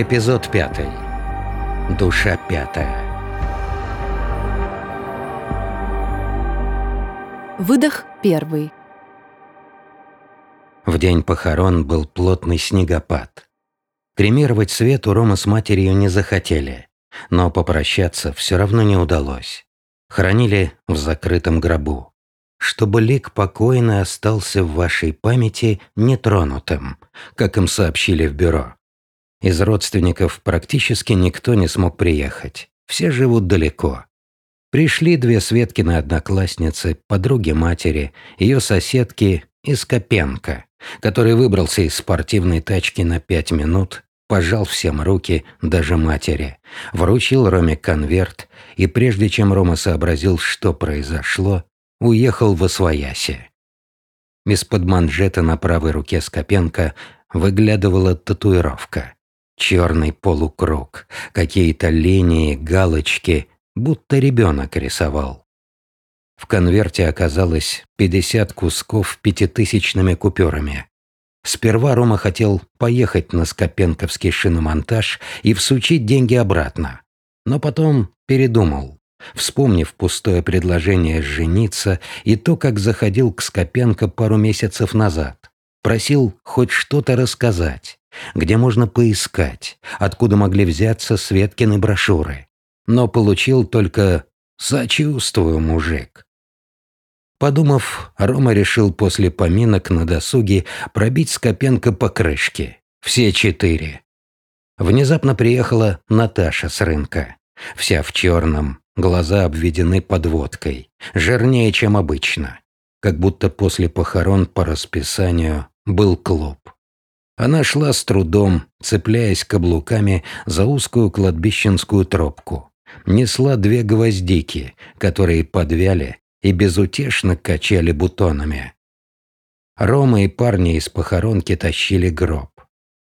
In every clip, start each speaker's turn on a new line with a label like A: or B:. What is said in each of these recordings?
A: Эпизод пятый. Душа пятая.
B: Выдох первый.
A: В день похорон был плотный снегопад. Кремировать Свету Рома с матерью не захотели, но попрощаться все равно не удалось. Хранили в закрытом гробу. Чтобы лик покойный остался в вашей памяти нетронутым, как им сообщили в бюро. Из родственников практически никто не смог приехать. Все живут далеко. Пришли две Светкины одноклассницы, подруги матери, ее соседки из Копенко, который выбрался из спортивной тачки на пять минут, пожал всем руки, даже матери, вручил Роме конверт, и прежде чем Рома сообразил, что произошло, уехал в Освояси. Из-под манжета на правой руке Скопенко выглядывала татуировка. Черный полукруг, какие-то линии, галочки, будто ребенок рисовал. В конверте оказалось 50 кусков пятитысячными купюрами. Сперва Рома хотел поехать на Скопенковский шиномонтаж и всучить деньги обратно. Но потом передумал, вспомнив пустое предложение жениться и то, как заходил к Скопенко пару месяцев назад. Просил хоть что-то рассказать, где можно поискать, откуда могли взяться Светкины брошюры. Но получил только «сочувствую, мужик». Подумав, Рома решил после поминок на досуге пробить Скопенко по крышке. Все четыре. Внезапно приехала Наташа с рынка. Вся в черном, глаза обведены подводкой, жирнее, чем обычно. Как будто после похорон по расписанию был клуб. Она шла с трудом, цепляясь каблуками за узкую кладбищенскую тропку. Несла две гвоздики, которые подвяли и безутешно качали бутонами. Рома и парни из похоронки тащили гроб.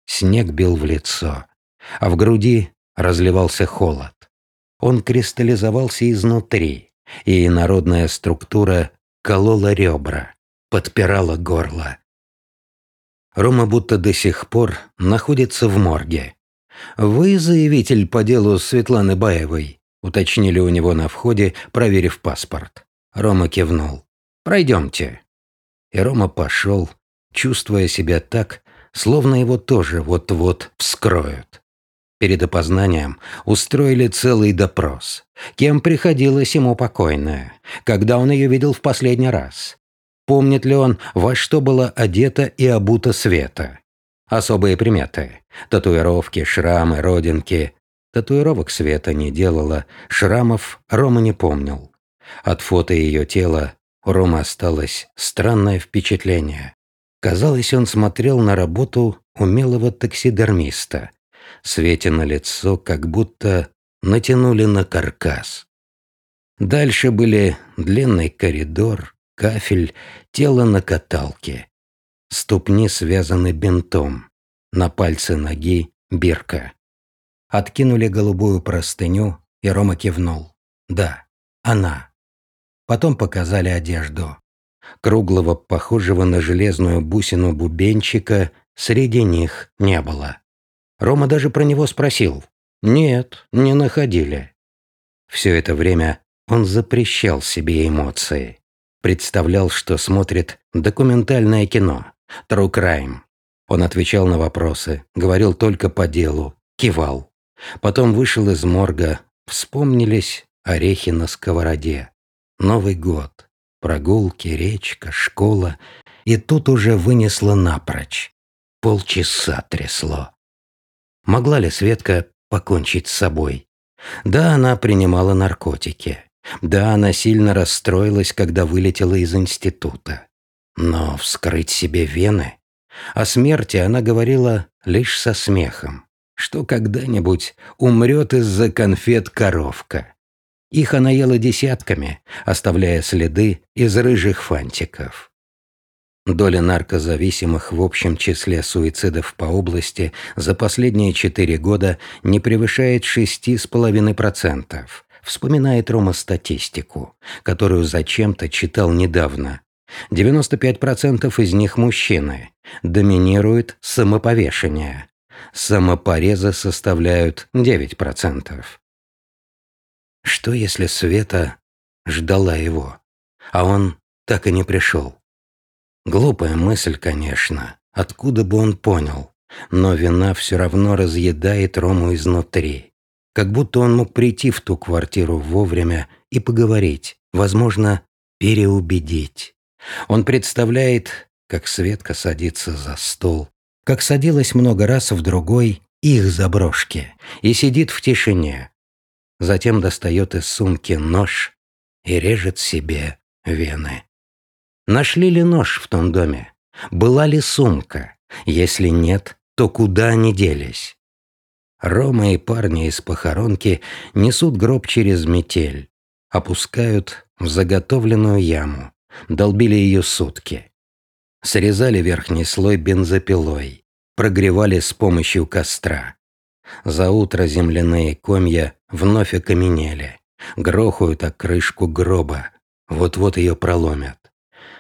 A: Снег бил в лицо, а в груди разливался холод. Он кристаллизовался изнутри, и народная структура колола ребра, подпирала горло. Рома будто до сих пор находится в морге. «Вы заявитель по делу Светланы Баевой», уточнили у него на входе, проверив паспорт. Рома кивнул. «Пройдемте». И Рома пошел, чувствуя себя так, словно его тоже вот-вот вскроют. Перед опознанием устроили целый допрос. Кем приходилась ему покойная? Когда он ее видел в последний раз? Помнит ли он, во что была одета и обута Света? Особые приметы. Татуировки, шрамы, родинки. Татуировок Света не делала, шрамов Рома не помнил. От фото ее тела у Ромы осталось странное впечатление. Казалось, он смотрел на работу умелого таксидермиста. Свете на лицо как будто натянули на каркас. Дальше были длинный коридор, кафель, тело на каталке. Ступни связаны бинтом. На пальце ноги бирка. Откинули голубую простыню, и Рома кивнул. Да, она. Потом показали одежду. Круглого, похожего на железную бусину бубенчика, среди них не было. Рома даже про него спросил. Нет, не находили. Все это время он запрещал себе эмоции. Представлял, что смотрит документальное кино, True Crime. Он отвечал на вопросы, говорил только по делу, кивал. Потом вышел из морга, вспомнились орехи на сковороде. Новый год, прогулки, речка, школа. И тут уже вынесло напрочь. Полчаса трясло. Могла ли Светка покончить с собой? Да, она принимала наркотики. Да, она сильно расстроилась, когда вылетела из института. Но вскрыть себе вены? О смерти она говорила лишь со смехом, что когда-нибудь умрет из-за конфет коровка. Их она ела десятками, оставляя следы из рыжих фантиков. Доля наркозависимых в общем числе суицидов по области за последние четыре года не превышает 6,5%, вспоминает Рома статистику, которую зачем-то читал недавно. 95% из них мужчины. Доминирует самоповешение. Самопорезы составляют 9%. Что если Света ждала его, а он так и не пришел? Глупая мысль, конечно, откуда бы он понял, но вина все равно разъедает Рому изнутри. Как будто он мог прийти в ту квартиру вовремя и поговорить, возможно, переубедить. Он представляет, как Светка садится за стол, как садилась много раз в другой их заброшке и сидит в тишине. Затем достает из сумки нож и режет себе вены. Нашли ли нож в том доме? Была ли сумка? Если нет, то куда они делись? Рома и парни из похоронки несут гроб через метель, опускают в заготовленную яму, долбили ее сутки. Срезали верхний слой бензопилой, прогревали с помощью костра. За утро земляные комья вновь окаменели, грохают о крышку гроба, вот-вот ее проломят.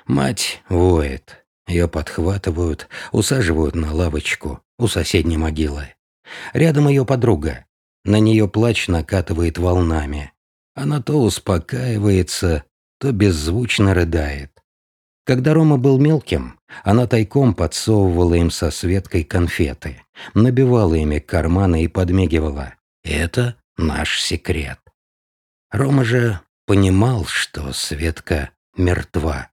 A: Мать воет, ее подхватывают, усаживают на лавочку у соседней могилы. Рядом ее подруга. На нее плач накатывает волнами. Она то успокаивается, то беззвучно рыдает. Когда Рома был мелким, она тайком подсовывала им со Светкой конфеты, набивала ими карманы и подмигивала. Это наш секрет. Рома же понимал, что Светка мертва,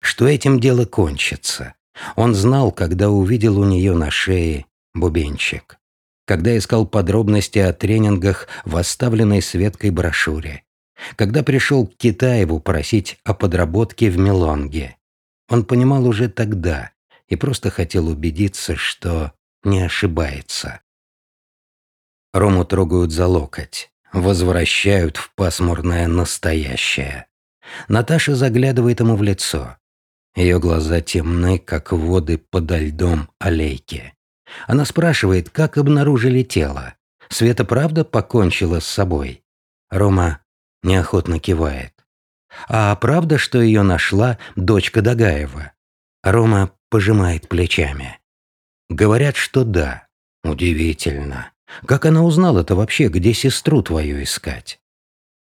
A: что этим дело кончится. Он знал, когда увидел у нее на шее бубенчик когда искал подробности о тренингах в оставленной Светкой брошюре, когда пришел к Китаеву просить о подработке в Мелонге. Он понимал уже тогда и просто хотел убедиться, что не ошибается. Рому трогают за локоть, возвращают в пасмурное настоящее. Наташа заглядывает ему в лицо. Ее глаза темны, как воды подо льдом аллейки. Она спрашивает, как обнаружили тело. Света правда покончила с собой? Рома неохотно кивает. А правда, что ее нашла дочка Дагаева? Рома пожимает плечами. Говорят, что да. Удивительно. Как она узнала-то вообще, где сестру твою искать?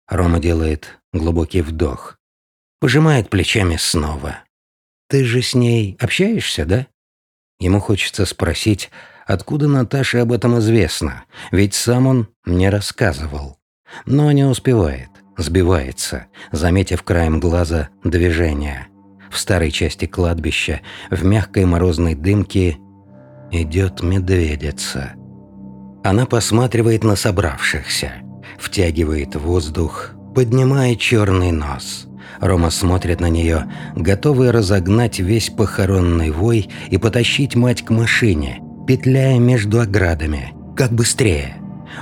A: Рома делает глубокий вдох. Пожимает плечами снова. Ты же с ней общаешься, да? Ему хочется спросить, откуда Наташе об этом известно, ведь сам он не рассказывал. Но не успевает, сбивается, заметив краем глаза движение. В старой части кладбища, в мягкой морозной дымке, идет медведица. Она посматривает на собравшихся, втягивает воздух, поднимает черный нос – Рома смотрит на нее, готовый разогнать весь похоронный вой и потащить мать к машине, петляя между оградами. Как быстрее.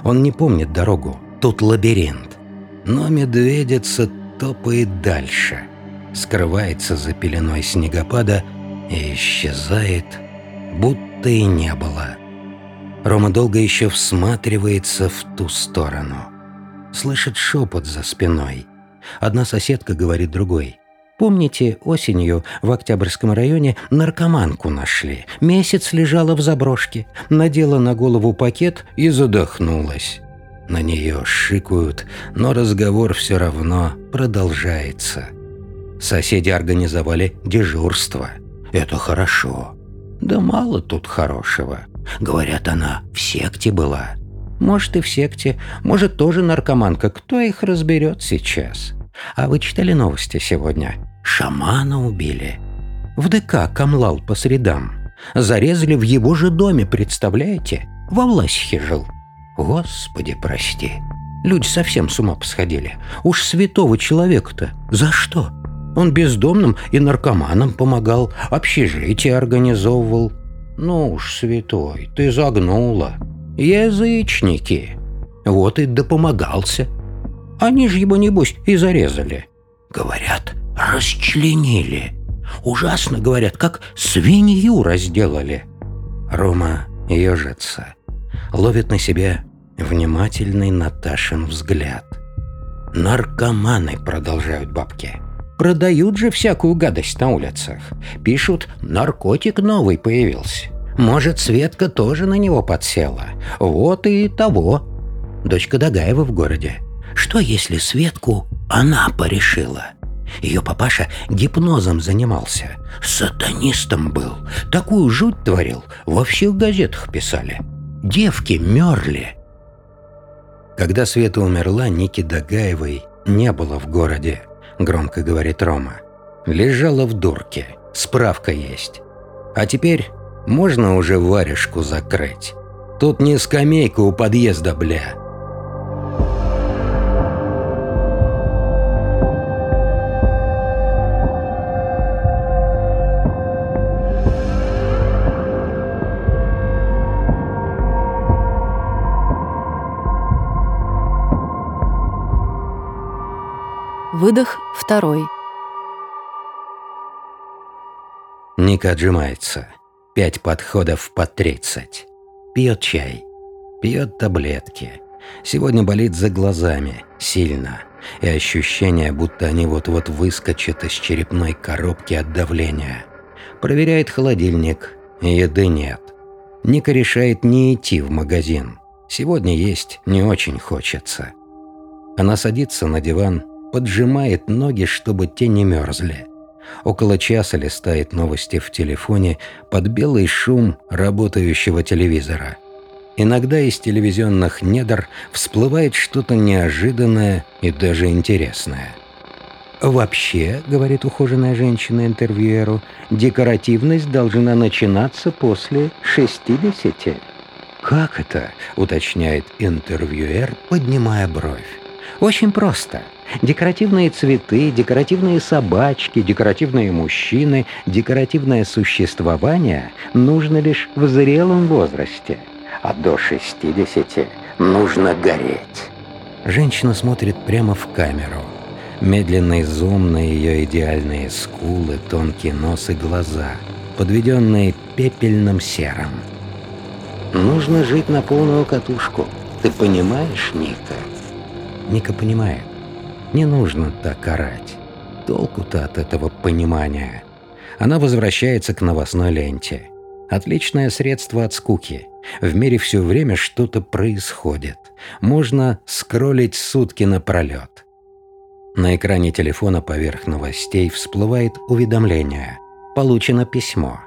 A: Он не помнит дорогу. Тут лабиринт. Но медведица топает дальше. Скрывается за пеленой снегопада и исчезает, будто и не было. Рома долго еще всматривается в ту сторону. Слышит шепот за спиной – Одна соседка говорит другой. Помните, осенью в Октябрьском районе наркоманку нашли. Месяц лежала в заброшке, надела на голову пакет и задохнулась. На нее шикают, но разговор все равно продолжается. Соседи организовали дежурство. Это хорошо. Да мало тут хорошего. Говорят, она в секте была. Может, и в секте, может, тоже наркоманка. Кто их разберет сейчас? А вы читали новости сегодня? Шамана убили. В ДК Камлал по средам. Зарезали в его же доме, представляете? Во Власихе жил. Господи, прости. Люди совсем с ума посходили. Уж святого человека-то за что? Он бездомным и наркоманам помогал, общежитие организовывал. Ну уж, святой, ты загнула. Язычники. Вот и допомогался. Они же его, небось, и зарезали. Говорят, расчленили. Ужасно, говорят, как свинью разделали. Рома ежится. Ловит на себе внимательный Наташин взгляд. «Наркоманы», — продолжают бабки. «Продают же всякую гадость на улицах. Пишут, наркотик новый появился. Может, Светка тоже на него подсела. Вот и того. Дочка Дагаева в городе. Что если Светку она порешила? Ее папаша гипнозом занимался. Сатанистом был. Такую жуть творил. Во всех газетах писали. Девки мерли. Когда Света умерла, Ники Дагаевой не было в городе, громко говорит Рома. Лежала в дурке. Справка есть. А теперь можно уже варежку закрыть. Тут не скамейка у подъезда, бля.
B: Выдох второй.
A: Ника отжимается. Пять подходов по тридцать. Пьет чай. Пьет таблетки. Сегодня болит за глазами. Сильно. И ощущение, будто они вот-вот выскочат из черепной коробки от давления. Проверяет холодильник. Еды нет. Ника решает не идти в магазин. Сегодня есть не очень хочется. Она садится на диван, поджимает ноги, чтобы те не мерзли. Около часа листает новости в телефоне под белый шум работающего телевизора. Иногда из телевизионных недр всплывает что-то неожиданное и даже интересное. «Вообще, — говорит ухоженная женщина интервьюеру, — декоративность должна начинаться после 60. «Как это?» — уточняет интервьюер, поднимая бровь. «Очень просто. Декоративные цветы, декоративные собачки, декоративные мужчины, декоративное существование нужно лишь в зрелом возрасте. А до 60 нужно гореть. Женщина смотрит прямо в камеру. Медленный зум на ее идеальные скулы, тонкий нос и глаза, подведенные пепельным серым. Нужно жить на полную катушку. Ты понимаешь, Ника? Ника понимает. Не нужно так орать. Толку-то от этого понимания. Она возвращается к новостной ленте. Отличное средство от скуки. В мире все время что-то происходит. Можно скроллить сутки напролет. На экране телефона поверх новостей всплывает уведомление. Получено письмо.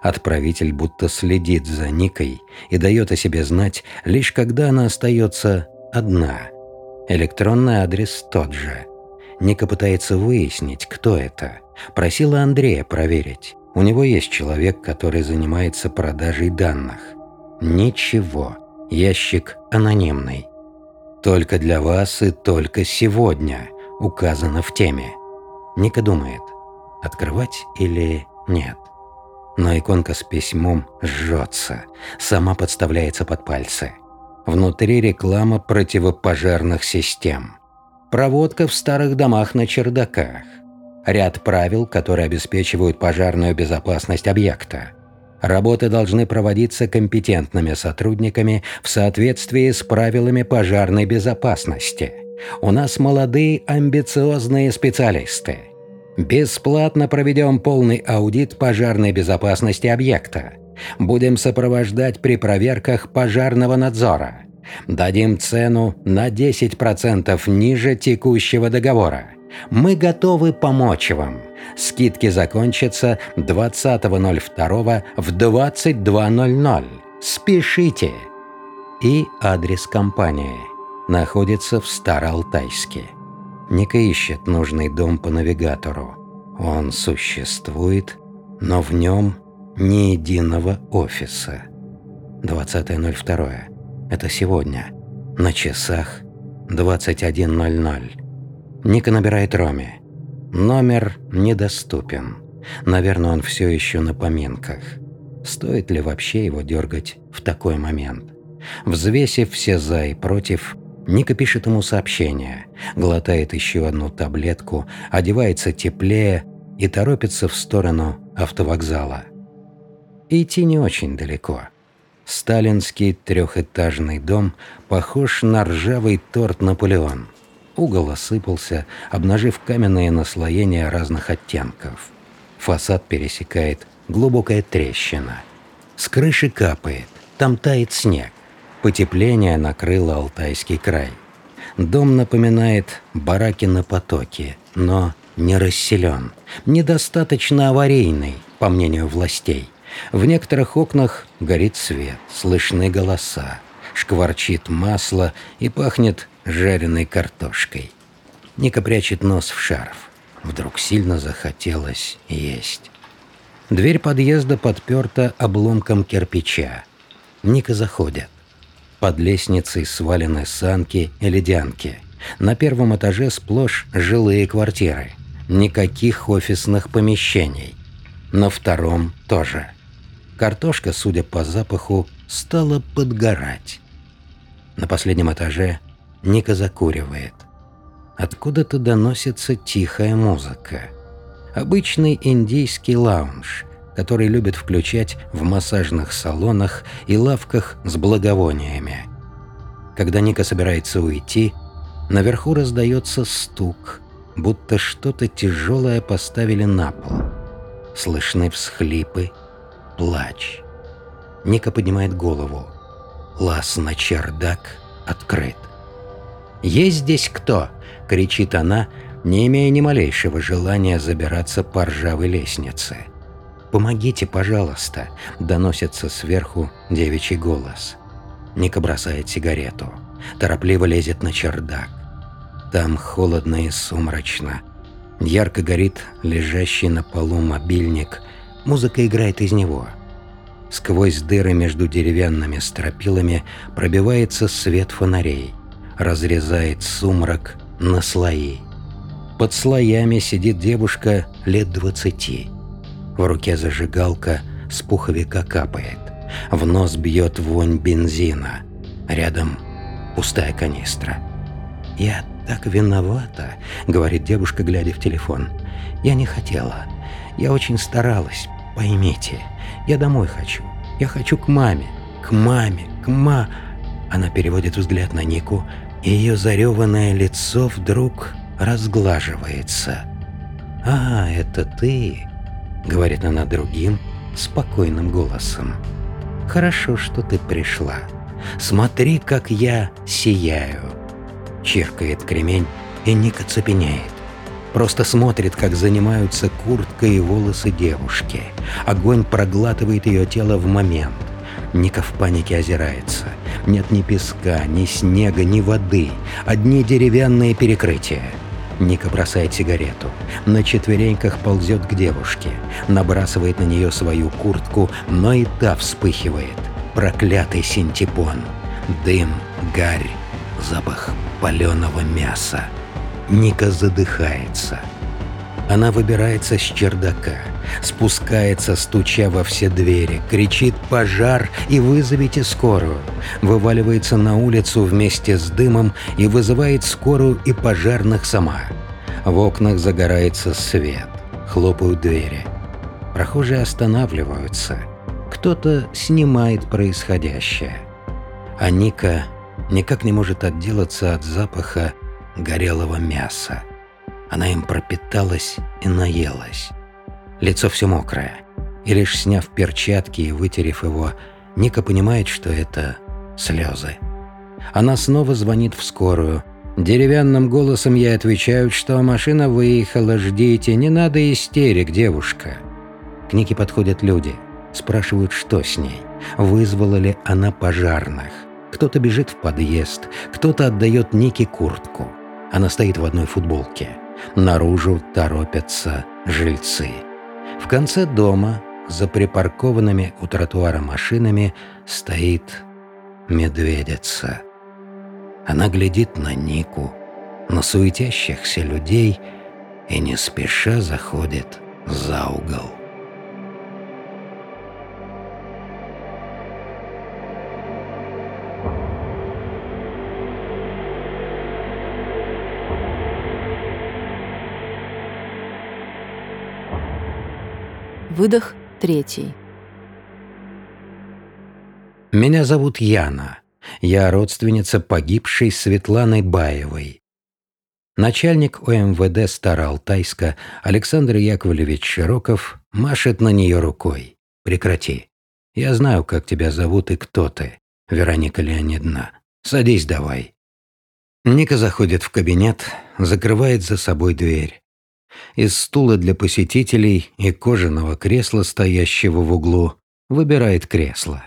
A: Отправитель будто следит за Никой и дает о себе знать, лишь когда она остается одна – Электронный адрес тот же. Ника пытается выяснить, кто это. Просила Андрея проверить. У него есть человек, который занимается продажей данных. Ничего. Ящик анонимный. Только для вас и только сегодня указано в теме. Ника думает, открывать или нет. Но иконка с письмом жжется, сама подставляется под пальцы. Внутри реклама противопожарных систем. Проводка в старых домах на чердаках. Ряд правил, которые обеспечивают пожарную безопасность объекта. Работы должны проводиться компетентными сотрудниками в соответствии с правилами пожарной безопасности. У нас молодые амбициозные специалисты. Бесплатно проведем полный аудит пожарной безопасности объекта. Будем сопровождать при проверках пожарного надзора. Дадим цену на 10% ниже текущего договора. Мы готовы помочь вам. Скидки закончатся 20.02 в 22.00. Спешите! И адрес компании находится в Староалтайске. Ника ищет нужный дом по навигатору. Он существует, но в нем ни единого офиса. 20.02. Это сегодня. На часах 21.00. Ника набирает Роме. Номер недоступен. Наверное, он все еще на поминках. Стоит ли вообще его дергать в такой момент? Взвесив все «за» и «против», Ника пишет ему сообщение, глотает еще одну таблетку, одевается теплее и торопится в сторону автовокзала. Идти не очень далеко. Сталинский трехэтажный дом похож на ржавый торт «Наполеон». Угол осыпался, обнажив каменные наслоения разных оттенков. Фасад пересекает глубокая трещина. С крыши капает, там тает снег. Потепление накрыло Алтайский край. Дом напоминает бараки на потоке, но не расселен, недостаточно аварийный, по мнению властей. В некоторых окнах горит свет, слышны голоса, шкварчит масло и пахнет жареной картошкой. Ника прячет нос в шарф. Вдруг сильно захотелось есть. Дверь подъезда подперта обломком кирпича. Ника заходит. Под лестницей свалены санки и ледянки. На первом этаже сплошь жилые квартиры. Никаких офисных помещений. На втором тоже. Картошка, судя по запаху, стала подгорать. На последнем этаже Ника закуривает. Откуда-то доносится тихая музыка. Обычный индийский лаунж, который любят включать в массажных салонах и лавках с благовониями. Когда Ника собирается уйти, наверху раздается стук, будто что-то тяжелое поставили на пол. Слышны всхлипы, плач. Ника поднимает голову. Лаз на чердак открыт. «Есть здесь кто?» – кричит она, не имея ни малейшего желания забираться по ржавой лестнице. «Помогите, пожалуйста», – доносится сверху девичий голос. Ника бросает сигарету. Торопливо лезет на чердак. Там холодно и сумрачно. Ярко горит лежащий на полу мобильник. Музыка играет из него. Сквозь дыры между деревянными стропилами пробивается свет фонарей. Разрезает сумрак на слои. Под слоями сидит девушка лет двадцати. В руке зажигалка с пуховика капает. В нос бьет вонь бензина. Рядом пустая канистра. «Я так виновата», — говорит девушка, глядя в телефон. «Я не хотела. Я очень старалась. Поймите, я домой хочу. Я хочу к маме. К маме. К ма...» Она переводит взгляд на Нику, ее зареванное лицо вдруг разглаживается. «А, это ты», — говорит она другим, спокойным голосом. «Хорошо, что ты пришла. Смотри, как я сияю». Чиркает кремень, и Ника цепенеет. Просто смотрит, как занимаются куртка и волосы девушки. Огонь проглатывает ее тело в момент. Ника в панике озирается. Нет ни песка, ни снега, ни воды. Одни деревянные перекрытия. Ника бросает сигарету. На четвереньках ползет к девушке. Набрасывает на нее свою куртку, но и та вспыхивает. Проклятый синтепон. Дым, гарь, запах паленого мяса. Ника задыхается. Она выбирается с чердака, спускается, стуча во все двери, кричит «пожар» и «вызовите скорую», вываливается на улицу вместе с дымом и вызывает скорую и пожарных сама. В окнах загорается свет, хлопают двери. Прохожие останавливаются. Кто-то снимает происходящее. А Ника никак не может отделаться от запаха горелого мяса. Она им пропиталась и наелась. Лицо все мокрое. И лишь сняв перчатки и вытерев его, Ника понимает, что это слезы. Она снова звонит в скорую. Деревянным голосом ей отвечают, что машина выехала, ждите, не надо истерик, девушка. К Нике подходят люди, спрашивают, что с ней, вызвала ли она пожарных. Кто-то бежит в подъезд, кто-то отдает Нике куртку. Она стоит в одной футболке. Наружу торопятся жильцы. В конце дома, за припаркованными у тротуара машинами, стоит медведица. Она глядит на Нику, на суетящихся людей и не спеша заходит за угол.
B: Выдох третий.
A: Меня зовут Яна. Я родственница погибшей Светланы Баевой. Начальник ОМВД Староалтайска Александр Яковлевич Широков машет на нее рукой. Прекрати. Я знаю, как тебя зовут и кто ты, Вероника Леонидовна. Садись давай». Ника заходит в кабинет, закрывает за собой дверь. Из стула для посетителей и кожаного кресла, стоящего в углу, выбирает кресло.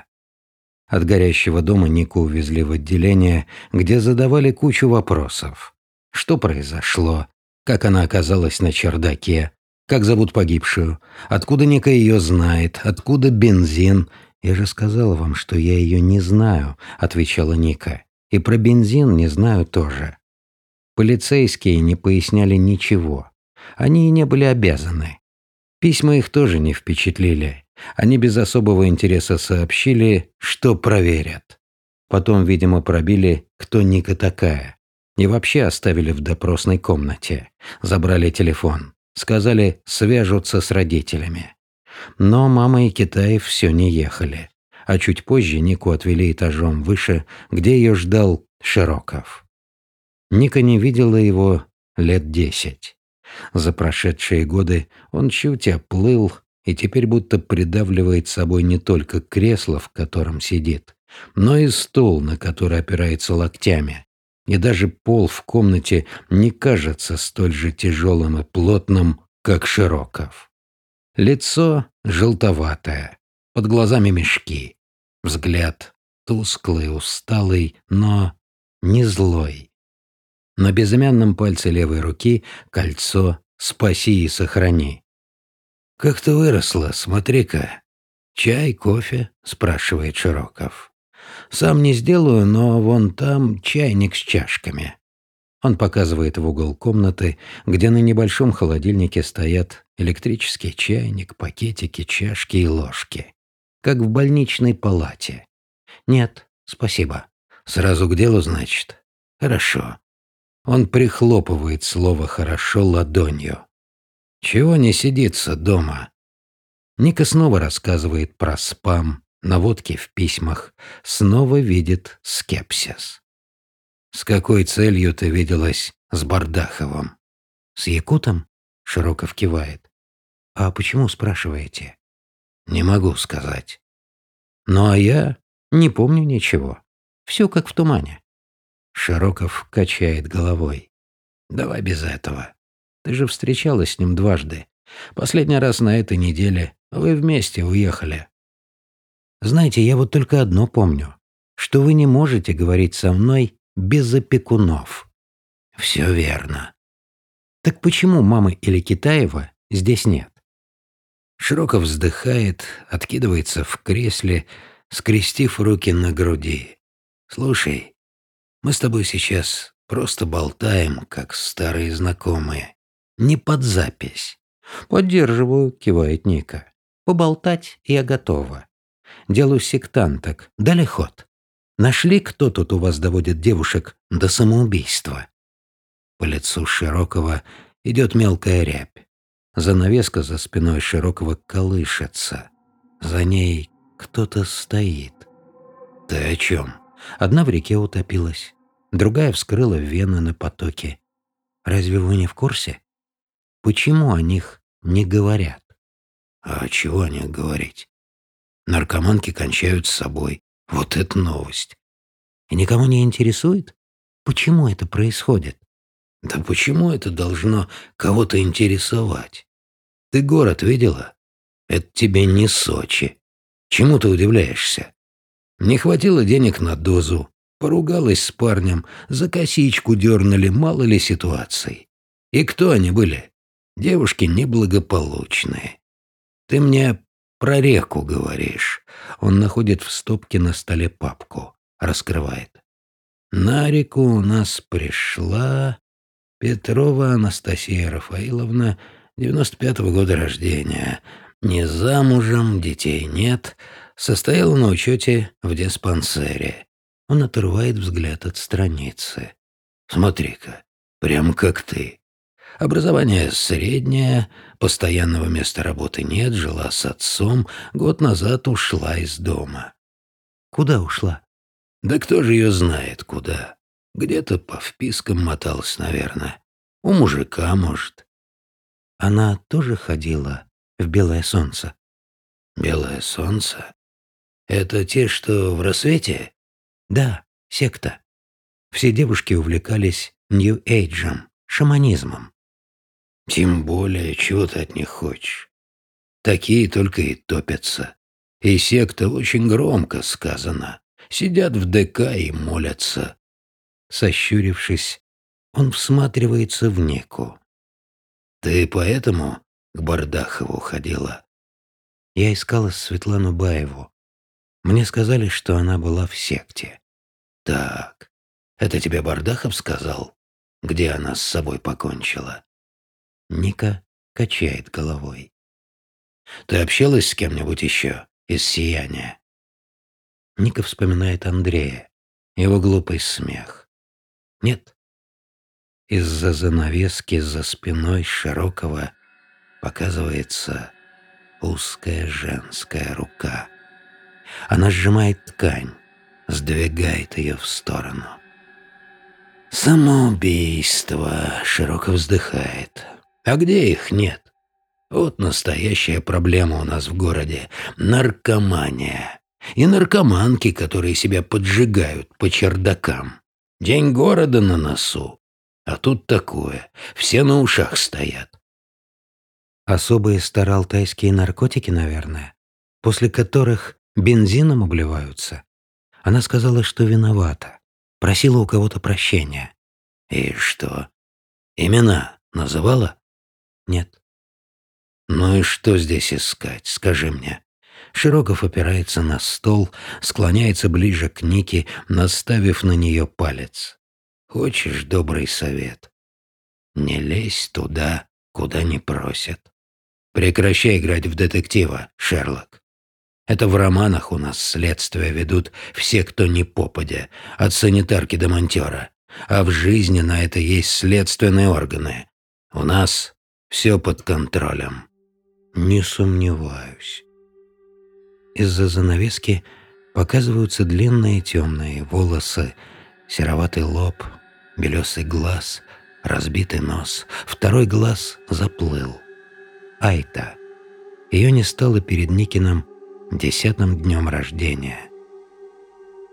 A: От горящего дома Нику увезли в отделение, где задавали кучу вопросов. Что произошло? Как она оказалась на чердаке? Как зовут погибшую? Откуда Ника ее знает? Откуда бензин? Я же сказала вам, что я ее не знаю, отвечала Ника. И про бензин не знаю тоже. Полицейские не поясняли ничего. Они и не были обязаны. Письма их тоже не впечатлили. Они без особого интереса сообщили, что проверят. Потом, видимо, пробили, кто Ника такая. И вообще оставили в допросной комнате. Забрали телефон. Сказали, свяжутся с родителями. Но мама и Китаев все не ехали. А чуть позже Нику отвели этажом выше, где ее ждал Широков. Ника не видела его лет десять. За прошедшие годы он чуть оплыл и теперь будто придавливает собой не только кресло, в котором сидит, но и стул, на который опирается локтями. И даже пол в комнате не кажется столь же тяжелым и плотным, как Широков. Лицо желтоватое, под глазами мешки. Взгляд тусклый, усталый, но не злой. На безымянном пальце левой руки кольцо «Спаси и сохрани». «Как ты выросла, смотри-ка. Чай, кофе?» – спрашивает Широков. «Сам не сделаю, но вон там чайник с чашками». Он показывает в угол комнаты, где на небольшом холодильнике стоят электрический чайник, пакетики, чашки и ложки. Как в больничной палате. «Нет, спасибо». «Сразу к делу, значит?» «Хорошо». Он прихлопывает слово «хорошо» ладонью. Чего не сидится дома? Ника снова рассказывает про спам, наводки в письмах, снова видит скепсис. «С какой целью ты виделась с Бардаховым?» «С Якутом?» — Широков кивает. «А почему спрашиваете?» «Не могу сказать». «Ну а я не помню ничего. Все как в тумане». Широков качает головой. «Давай без этого. Ты же встречалась с ним дважды. Последний раз на этой неделе. Вы вместе уехали. Знаете, я вот только одно помню. Что вы не можете говорить со мной без опекунов. Все верно. Так почему мамы или Китаева здесь нет? Широков вздыхает, откидывается в кресле, скрестив руки на груди. «Слушай, мы с тобой сейчас просто болтаем, как старые знакомые не под запись. «Поддерживаю», — кивает Ника. «Поболтать я готова. Делаю сектанток. Дали ход. Нашли, кто тут у вас доводит девушек до самоубийства?» По лицу Широкого идет мелкая рябь. Занавеска за спиной Широкого колышется. За ней кто-то стоит. «Ты о чем?» Одна в реке утопилась, другая вскрыла вены на потоке. «Разве вы не в курсе?» Почему о них не говорят? А чего о них говорить? Наркоманки кончают с собой. Вот это новость. И никому не интересует? Почему это происходит? Да почему это должно кого-то интересовать? Ты город видела? Это тебе не Сочи. Чему ты удивляешься? Не хватило денег на дозу, поругалась с парнем, за косичку дернули, мало ли ситуаций. И кто они были? Девушки неблагополучные. Ты мне про реку говоришь. Он находит в стопке на столе папку. Раскрывает. На реку у нас пришла Петрова Анастасия Рафаиловна, 95-го года рождения. Не замужем, детей нет. Состояла на учете в диспансере. Он отрывает взгляд от страницы. Смотри-ка, прям как ты. Образование среднее, постоянного места работы нет, жила с отцом, год назад ушла из дома. Куда ушла? Да кто же ее знает куда? Где-то по впискам моталась, наверное. У мужика, может. Она тоже ходила в белое солнце. Белое солнце?
C: Это те, что в рассвете?
A: Да, секта. Все девушки увлекались нью-эйджем, шаманизмом.
C: Тем более, чего ты от них хочешь. Такие только и топятся. И секта очень громко сказано. Сидят в ДК и молятся.
A: Сощурившись, он всматривается в Нику.
C: Ты поэтому к Бардахову ходила?
A: Я искала Светлану Баеву. Мне сказали, что она была в секте.
C: Так, это тебе Бардахов сказал? Где она с собой покончила?
A: Ника качает головой.
C: Ты общалась с кем-нибудь еще из сияния?
A: Ника вспоминает Андрея, его глупый смех. Нет. Из-за занавески за спиной широкого показывается узкая женская рука. Она сжимает ткань, сдвигает ее в сторону.
C: «Самоубийство!» — широко вздыхает. «А где их нет? Вот настоящая проблема у нас в городе — наркомания. И наркоманки, которые себя поджигают по чердакам. День города на носу. А тут такое. Все на ушах стоят.
A: Особые староалтайские наркотики, наверное, после которых бензином обливаются. Она сказала, что виновата. Просила у кого-то прощения.
C: И что? Имена называла?
A: Нет.
C: Ну и что здесь искать, скажи мне?
A: Широков опирается на стол, склоняется ближе к Нике, наставив на нее палец.
C: Хочешь добрый совет? Не лезь туда, куда не просят. Прекращай играть в детектива, Шерлок. Это в романах у нас следствие ведут все, кто не попадя, от санитарки до монтера. А в жизни на это есть следственные органы. У нас все под контролем.
A: Не сомневаюсь. Из-за занавески показываются длинные темные волосы, сероватый лоб, белесый глаз, разбитый нос. Второй глаз заплыл. Айта. Ее не стало перед Никиным десятым днем рождения.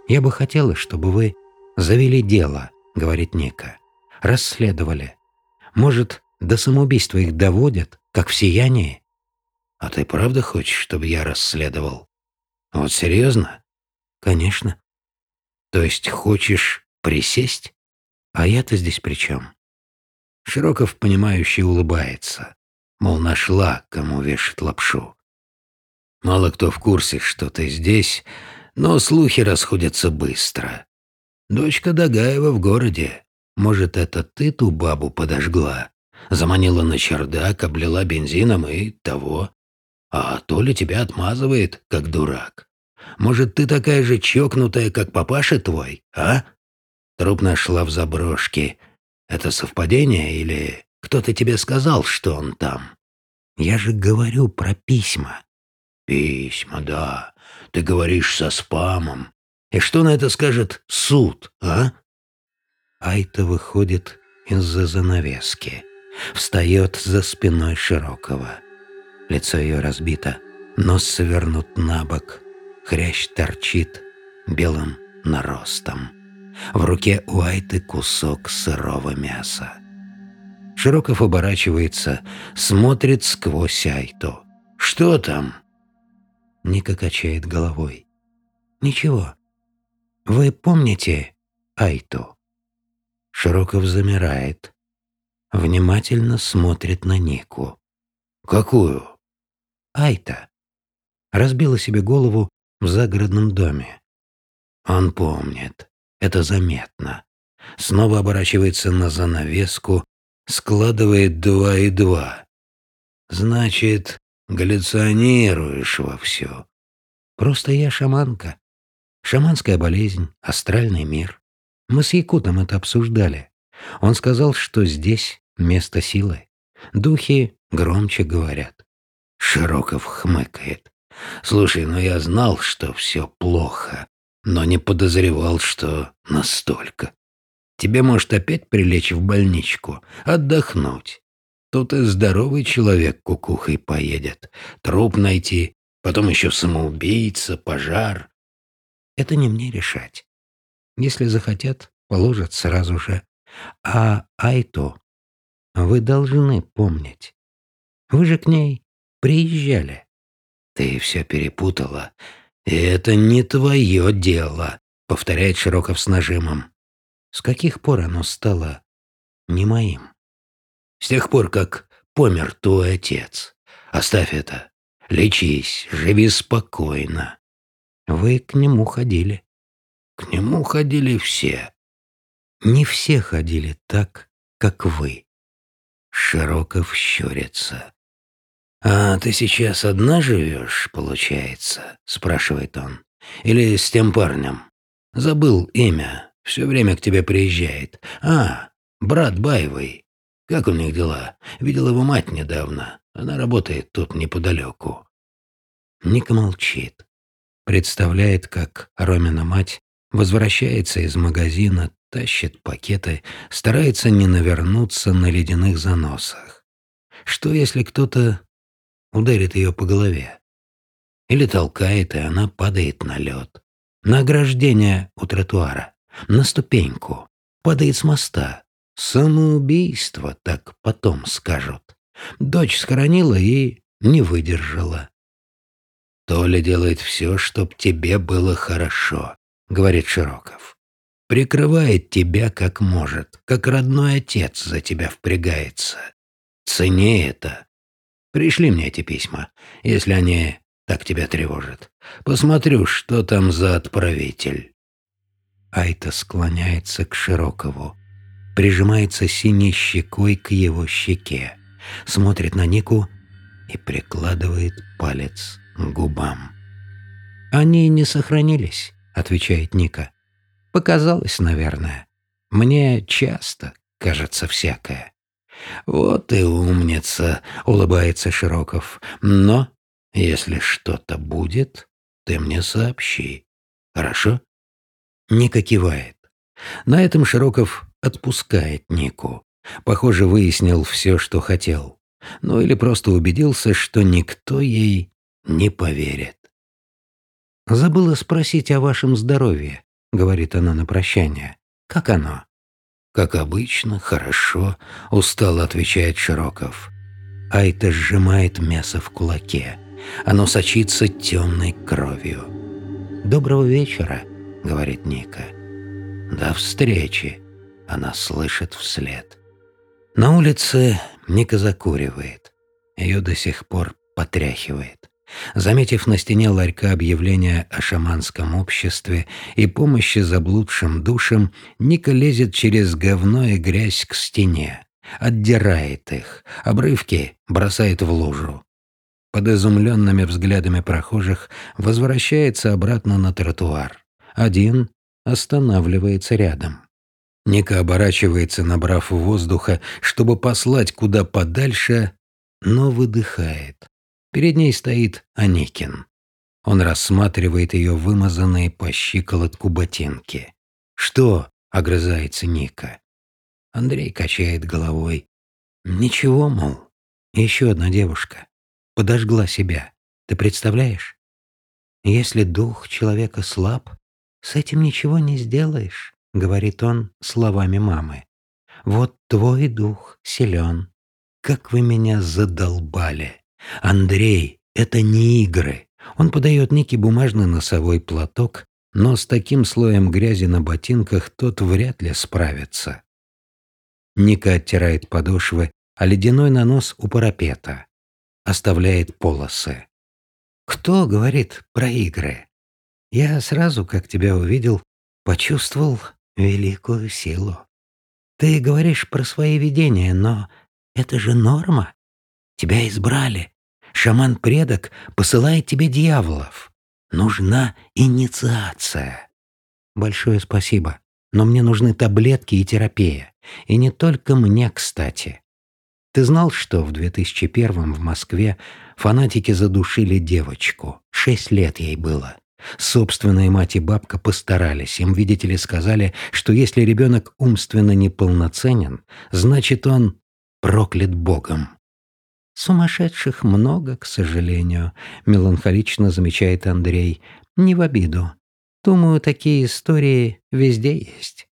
A: «Я бы хотела, чтобы вы завели дело», — говорит Ника. «Расследовали. Может, до самоубийства их доводят, как в сиянии?»
C: «А ты правда хочешь, чтобы я расследовал?» Вот серьезно?
A: Конечно.
C: То есть хочешь присесть?
A: А я-то здесь при чем?
C: Широков, понимающий, улыбается. Мол, нашла, кому вешать лапшу. Мало кто в курсе, что ты здесь, но слухи расходятся быстро. Дочка Дагаева в городе. Может, это ты ту бабу подожгла? Заманила на чердак, облила бензином и того. А Толя тебя отмазывает, как дурак. Может, ты такая же чокнутая, как папаша твой, а? Труп нашла в заброшке. Это совпадение или кто-то тебе сказал, что он там?
A: Я же говорю про письма.
C: Письма, да. Ты говоришь со спамом. И что на это скажет суд, а?
A: Айта выходит из-за занавески. Встает за спиной Широкого. Лицо ее разбито, нос свернут на бок, хрящ торчит белым наростом. В руке у Айты кусок сырого мяса. Широков оборачивается, смотрит сквозь Айту. «Что там?» Ника качает головой. «Ничего. Вы помните Айту?» Широков замирает. Внимательно смотрит на Нику.
C: «Какую?»
A: Айта. Разбила себе голову в загородном доме. Он помнит. Это заметно. Снова оборачивается на занавеску, складывает два и два. Значит, галлюционируешь вовсю. Просто я шаманка. Шаманская болезнь, астральный мир. Мы с Якутом это обсуждали. Он сказал, что здесь место силы. Духи громче говорят.
C: Широков хмыкает. «Слушай, ну я знал, что все плохо, но не подозревал, что настолько. Тебе, может, опять прилечь в больничку, отдохнуть. Тут и здоровый человек кукухой поедет. Труп найти, Потом еще самоубийца, пожар.
A: Это не мне решать. Если захотят, положат сразу же. А Айту вы должны помнить. Вы же к ней приезжали.
C: Ты все перепутала. Это не твое дело, повторяет Широков с нажимом.
A: С каких пор оно стало не моим?
C: С тех пор, как помер твой отец. Оставь это. Лечись, живи спокойно.
A: Вы к нему ходили.
C: К нему ходили все.
A: Не все ходили так, как вы.
C: Широков щурится. «А ты сейчас одна живешь, получается?» — спрашивает он. «Или с тем парнем? Забыл имя. Все время к тебе приезжает. А, брат Баевый. Как у них дела? Видел его мать недавно. Она работает тут неподалеку».
A: Ника молчит. Представляет, как Ромина мать возвращается из магазина, тащит пакеты, старается не навернуться на ледяных заносах. Что, если кто-то ударит ее по голове. Или толкает, и она падает на лед. На ограждение у тротуара, на ступеньку, падает с моста. Самоубийство, так потом скажут. Дочь схоронила и не выдержала.
C: «Толя делает все, чтоб тебе было хорошо», — говорит Широков. «Прикрывает тебя как может, как родной отец за тебя впрягается. Цени это, Пришли мне эти письма, если они так тебя тревожат. Посмотрю, что там за отправитель».
A: Айта склоняется к Широкову, прижимается синей щекой к его щеке, смотрит на Нику и прикладывает палец к губам. «Они не сохранились», — отвечает Ника. «Показалось, наверное. Мне часто кажется всякое.
C: «Вот и умница», — улыбается Широков. «Но, если что-то будет, ты мне сообщи. Хорошо?»
A: Ника кивает. На этом Широков отпускает Нику. Похоже, выяснил все, что хотел. Ну или просто убедился, что никто ей не поверит. «Забыла спросить о вашем здоровье», — говорит она на прощание. «Как оно?»
C: «Как обычно, хорошо», — устало отвечает Широков.
A: Айта сжимает мясо в кулаке. Оно сочится темной кровью. «Доброго вечера», — говорит Ника.
C: «До встречи», — она слышит вслед.
A: На улице Ника закуривает. Ее до сих пор потряхивает. Заметив на стене ларька объявление о шаманском обществе и помощи заблудшим душам, Ника лезет через говно и грязь к стене, отдирает их, обрывки бросает в лужу. Под изумленными взглядами прохожих возвращается обратно на тротуар. Один останавливается рядом. Ника оборачивается, набрав воздуха, чтобы послать куда подальше, но выдыхает. Перед ней стоит Аникин. Он рассматривает ее вымазанные по щиколотку ботинки. «Что?» — огрызается Ника. Андрей качает головой. «Ничего, мол. Еще одна девушка. Подожгла себя. Ты представляешь? Если дух человека слаб, с этим ничего не сделаешь», — говорит он словами мамы. «Вот твой дух силен. Как вы меня задолбали!» Андрей — это не игры. Он подает Нике бумажный носовой платок, но с таким слоем грязи на ботинках тот вряд ли справится. Ника оттирает подошвы, а ледяной нанос у парапета. Оставляет полосы. «Кто говорит про игры? Я сразу, как тебя увидел, почувствовал великую силу. Ты говоришь про свои видения, но это же норма. Тебя избрали. Шаман-предок посылает тебе дьяволов. Нужна инициация. Большое спасибо. Но мне нужны таблетки и терапия. И не только мне, кстати. Ты знал, что в 2001 в Москве фанатики задушили девочку? Шесть лет ей было. Собственная мать и бабка постарались. Им, видите ли, сказали, что если ребенок умственно неполноценен, значит он проклят Богом. Сумасшедших много, к сожалению, меланхолично замечает Андрей. Не в обиду. Думаю, такие истории везде есть.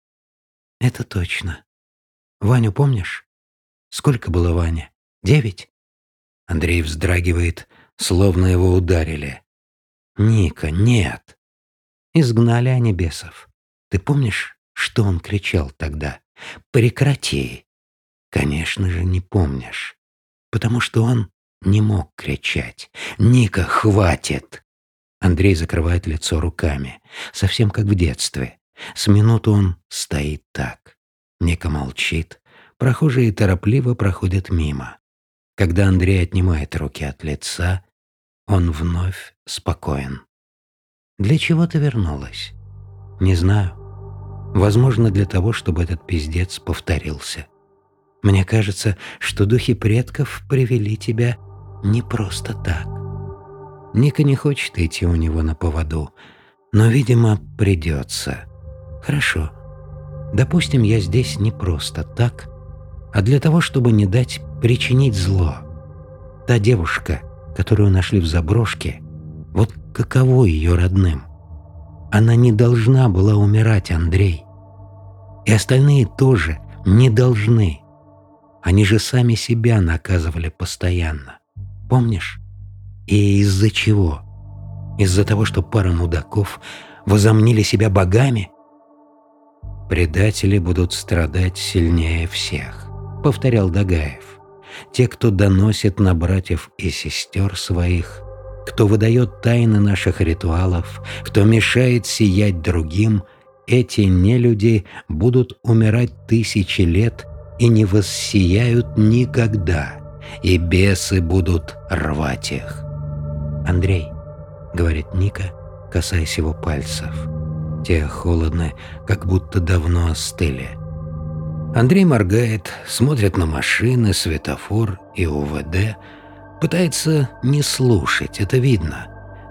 A: Это точно. Ваню помнишь? Сколько было Ваня? Девять? Андрей вздрагивает, словно его ударили. Ника, нет. Изгнали они бесов. Ты помнишь, что он кричал тогда? Прекрати. Конечно же, не помнишь. Потому что он не мог кричать. Ника, хватит. Андрей закрывает лицо руками, совсем как в детстве. С минуту он стоит так. Ника молчит. Прохожие торопливо проходят мимо. Когда Андрей отнимает руки от лица, он вновь спокоен. «Для чего ты вернулась?» «Не знаю. Возможно, для того, чтобы этот пиздец повторился. Мне кажется, что духи предков привели тебя не просто так. Ника не хочет идти у него на поводу, но, видимо, придется. Хорошо. Допустим, я здесь не просто так, а для того, чтобы не дать причинить зло. Та девушка, которую нашли в заброшке, каково ее родным? Она не должна была умирать, Андрей. И остальные тоже не должны. Они же сами себя наказывали постоянно. Помнишь? И из-за чего? Из-за того, что пара мудаков возомнили себя богами? «Предатели будут страдать сильнее всех», — повторял Дагаев. «Те, кто доносит на братьев и сестер своих, кто выдает тайны наших ритуалов, кто мешает сиять другим, эти нелюди будут умирать тысячи лет и не воссияют никогда, и бесы будут рвать их. «Андрей», — говорит Ника, касаясь его пальцев. Те холодны, как будто давно остыли. Андрей моргает, смотрит на машины, светофор и УВД, пытается не слушать, это видно,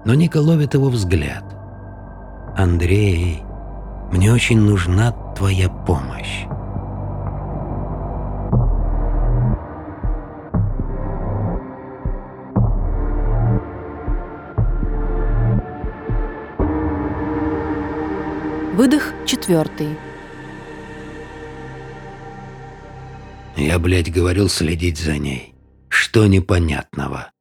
A: но Ника ловит его взгляд. «Андрей, мне очень нужна твоя помощь».
B: Выдох четвертый.
C: Я, блядь, говорил следить за ней. Что непонятного?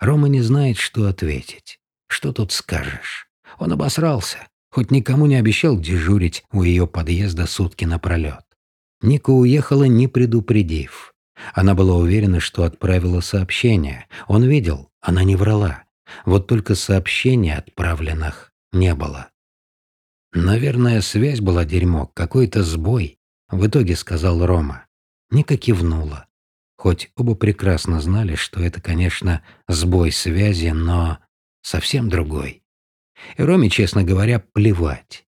C: Рома не знает, что ответить. Что тут скажешь? Он обосрался, хоть никому не обещал дежурить у ее подъезда сутки напролет. Ника уехала, не предупредив. Она была уверена, что отправила сообщение. Он видел, она не врала. Вот только сообщений отправленных не было. «Наверное, связь была дерьмо, какой-то сбой», — в итоге сказал Рома. Ника кивнула. Хоть оба прекрасно знали, что это, конечно, сбой связи, но совсем другой. И Роме, честно говоря, плевать.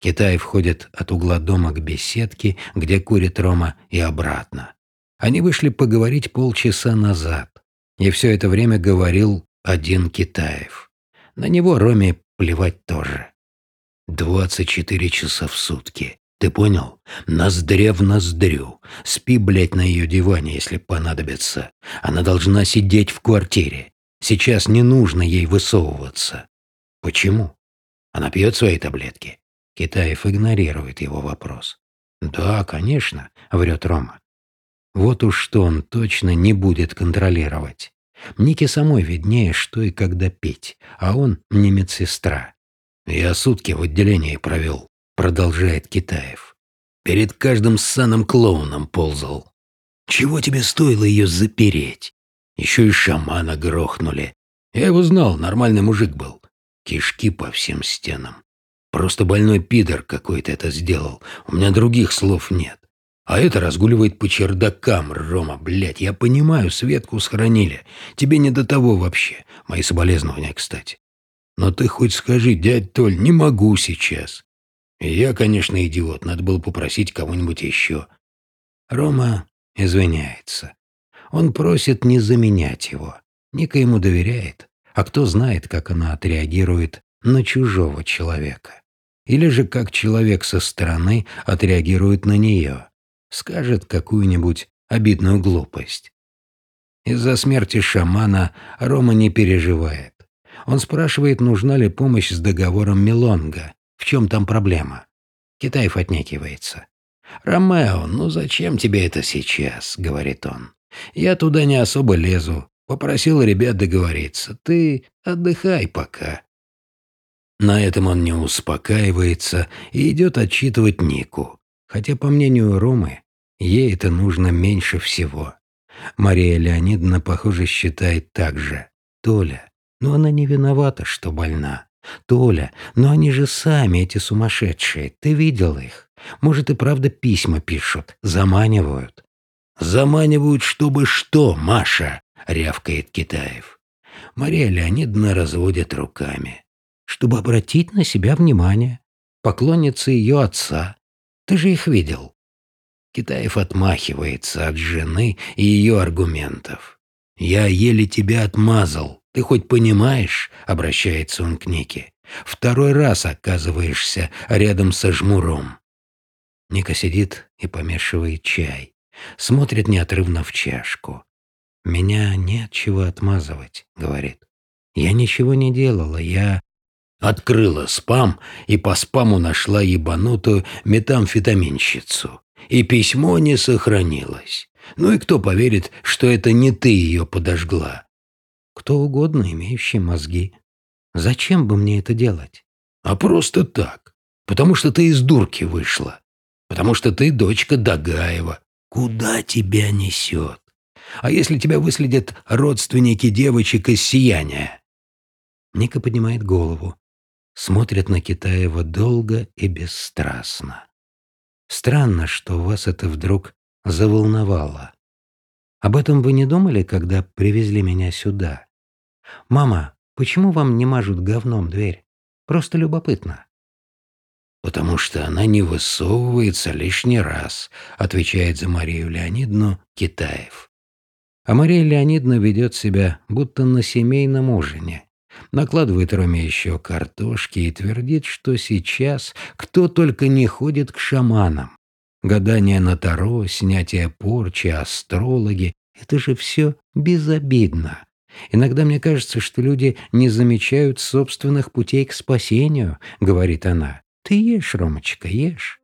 C: Китай входит от угла дома к беседке, где курит Рома, и обратно. Они вышли поговорить полчаса назад, и все это время говорил один Китаев. На него Роме плевать тоже. Двадцать четыре часа в сутки. Ты понял? Ноздря в ноздрю. Спи, блядь, на ее диване, если понадобится. Она должна сидеть в квартире. Сейчас не нужно ей высовываться. Почему? Она пьет свои таблетки? Китаев игнорирует его вопрос. Да, конечно, врет Рома. Вот уж что он точно не будет контролировать. Нике самой виднее, что и когда пить, а он не медсестра. «Я сутки в отделении провел», — продолжает Китаев. «Перед каждым ссаным клоуном ползал. Чего тебе стоило ее запереть? Еще и шамана грохнули. Я его знал, нормальный мужик был. Кишки по всем стенам. Просто больной пидор какой-то это сделал. У меня других слов нет. А это разгуливает по чердакам, Рома, блядь. Я понимаю, Светку схоронили. Тебе не до того вообще. Мои соболезнования, кстати. Но ты хоть скажи, дядь Толь, не могу сейчас. Я, конечно, идиот, надо было попросить кого-нибудь еще. Рома извиняется. Он просит не заменять его. Ника ему доверяет, а кто знает, как она отреагирует на чужого человека. Или же как человек со стороны отреагирует на нее. Скажет какую-нибудь обидную глупость.
A: Из-за смерти шамана Рома не переживает. Он спрашивает, нужна ли помощь с договором Милонга. В чем там проблема? Китаев отнекивается. «Ромео, ну зачем тебе это сейчас?» — говорит он. «Я туда не особо лезу. Попросил ребят договориться. Ты отдыхай пока». На этом он не успокаивается и идет отчитывать Нику. Хотя, по мнению Ромы, ей это нужно меньше всего. Мария Леонидовна, похоже, считает так же. Толя, но она не виновата, что больна. Толя, но они же сами, эти сумасшедшие. Ты видел их? Может, и правда письма пишут, заманивают. Заманивают, чтобы что, Маша? рявкает Китаев. Мария Леонидовна разводит руками. Чтобы обратить на себя внимание. Поклонница ее отца. Ты же их видел. Китаев отмахивается от жены и ее аргументов. «Я еле тебя отмазал. Ты хоть понимаешь?» — обращается он к Нике. «Второй раз оказываешься рядом со жмуром». Ника сидит и помешивает чай. Смотрит неотрывно в чашку. «Меня нет чего отмазывать», — говорит. «Я ничего не делала, я...» Открыла спам и по спаму нашла ебанутую метамфетаминщицу. И письмо не сохранилось. Ну и кто поверит, что это не ты ее подожгла? Кто угодно, имеющий мозги. Зачем бы мне это делать? А просто так. Потому что ты из дурки вышла. Потому что ты дочка Дагаева. Куда тебя несет? А если тебя выследят родственники девочек из сияния? Ника поднимает голову, смотрит на Китаева долго и бесстрастно. Странно, что вас это вдруг заволновало. Об этом вы не думали, когда привезли меня сюда? Мама, почему вам не мажут говном дверь? Просто любопытно. «Потому что она не высовывается лишний раз», отвечает за Марию Леонидовну Китаев. А Мария Леонидовна ведет себя, будто на семейном ужине. Накладывает Роме еще картошки и твердит, что сейчас кто только не ходит к шаманам. Гадание на Таро, снятие порчи, астрологи — это же все безобидно. Иногда мне кажется, что люди не замечают собственных путей к спасению, говорит она. Ты ешь, Ромочка, ешь.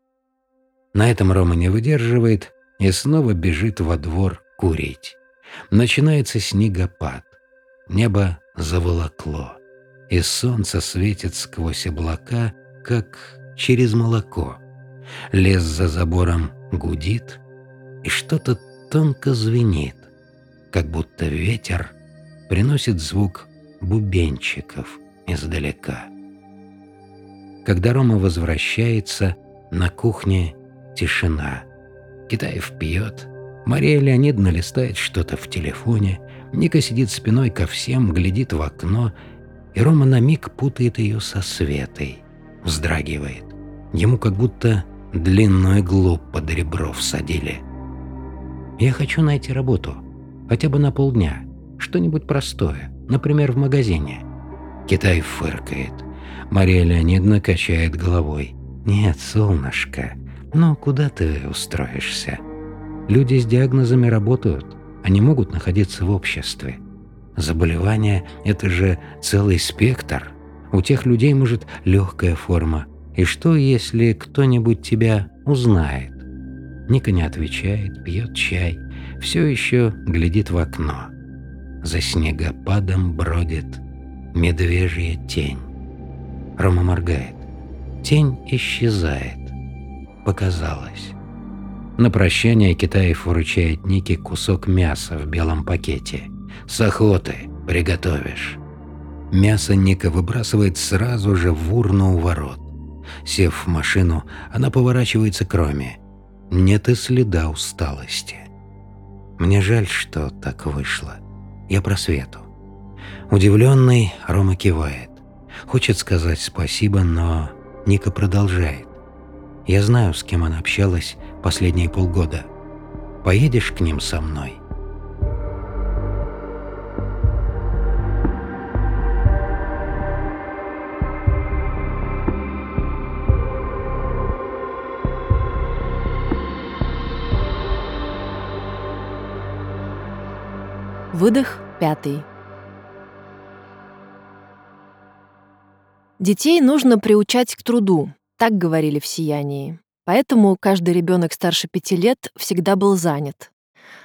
A: На этом Рома не выдерживает и снова бежит во двор курить. Начинается снегопад. Небо заволокло, и солнце светит сквозь облака, как через молоко. Лес за забором гудит, и что-то тонко звенит, как будто ветер приносит звук бубенчиков издалека. Когда Рома возвращается, на кухне тишина. Китаев пьет, Мария Леонидовна листает что-то в телефоне, Ника сидит спиной ко всем, глядит в окно, и Рома на миг путает ее со Светой, вздрагивает. Ему как будто длинную иглу под ребро всадили. «Я хочу найти работу, хотя бы на полдня, что-нибудь простое, например, в магазине». Китай фыркает. Мария Леонидовна качает головой. «Нет, солнышко, ну куда ты устроишься? Люди с диагнозами работают, они могут находиться в обществе. Заболевание – это же целый спектр. У тех людей может легкая форма. И что, если кто-нибудь тебя узнает? Ника не отвечает, пьет чай, все еще глядит в окно. За снегопадом бродит медвежья тень. Рома моргает. Тень исчезает. Показалось. На прощание Китаев выручает Нике кусок мяса в белом пакете. «С охоты приготовишь». Мясо Ника выбрасывает сразу же в урну у ворот. Сев в машину, она поворачивается к Роме. Нет и следа усталости. Мне жаль, что так вышло. Я про Свету. Удивленный, Рома кивает. Хочет сказать спасибо, но Ника продолжает. Я знаю, с кем она общалась последние полгода. Поедешь к ним со мной?»
B: Выдох пятый. Детей нужно приучать к труду, так говорили в «Сиянии». Поэтому каждый ребенок старше пяти лет всегда был занят.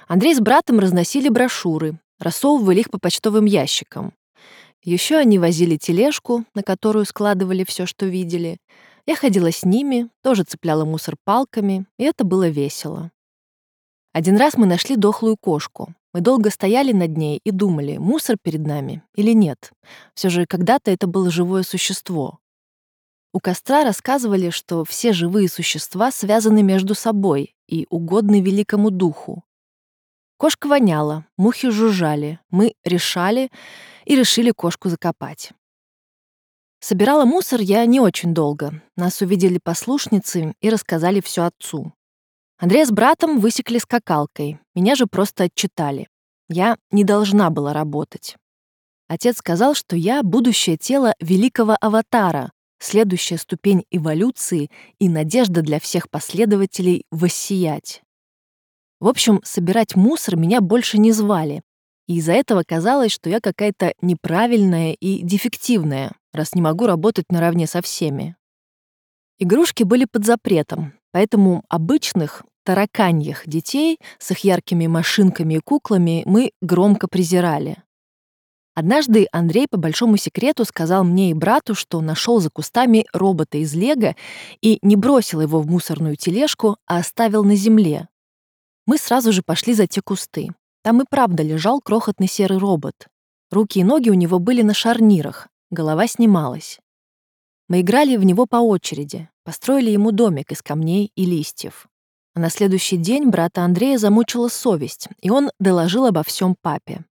B: Андрей с братом разносили брошюры, рассовывали их по почтовым ящикам. Еще они возили тележку, на которую складывали все, что видели. Я ходила с ними, тоже цепляла мусор палками, и это было весело. Один раз мы нашли дохлую кошку. Мы долго стояли над ней и думали, мусор перед нами или нет. Все же когда-то это было живое существо. У костра рассказывали, что все живые существа связаны между собой и угодны великому духу. Кошка воняла, мухи жужжали, мы решали и решили кошку закопать. Собирала мусор я не очень долго. Нас увидели послушницы и рассказали все отцу. Андрей с братом высекли скакалкой, меня же просто отчитали. Я не должна была работать. Отец сказал, что я — будущее тело великого аватара, следующая ступень эволюции и надежда для всех последователей воссиять. В общем, собирать мусор меня больше не звали, и из-за этого казалось, что я какая-то неправильная и дефективная, раз не могу работать наравне со всеми. Игрушки были под запретом, поэтому обычных, тараканьих детей с их яркими машинками и куклами мы громко презирали. Однажды Андрей по большому секрету сказал мне и брату, что нашел за кустами робота из Лего и не бросил его в мусорную тележку, а оставил на земле. Мы сразу же пошли за те кусты. Там и правда лежал крохотный серый робот. Руки и ноги у него были на шарнирах, голова снималась. Мы играли в него по очереди, построили ему домик из камней и листьев. А на следующий день брата Андрея замучила совесть, и он доложил обо всем папе.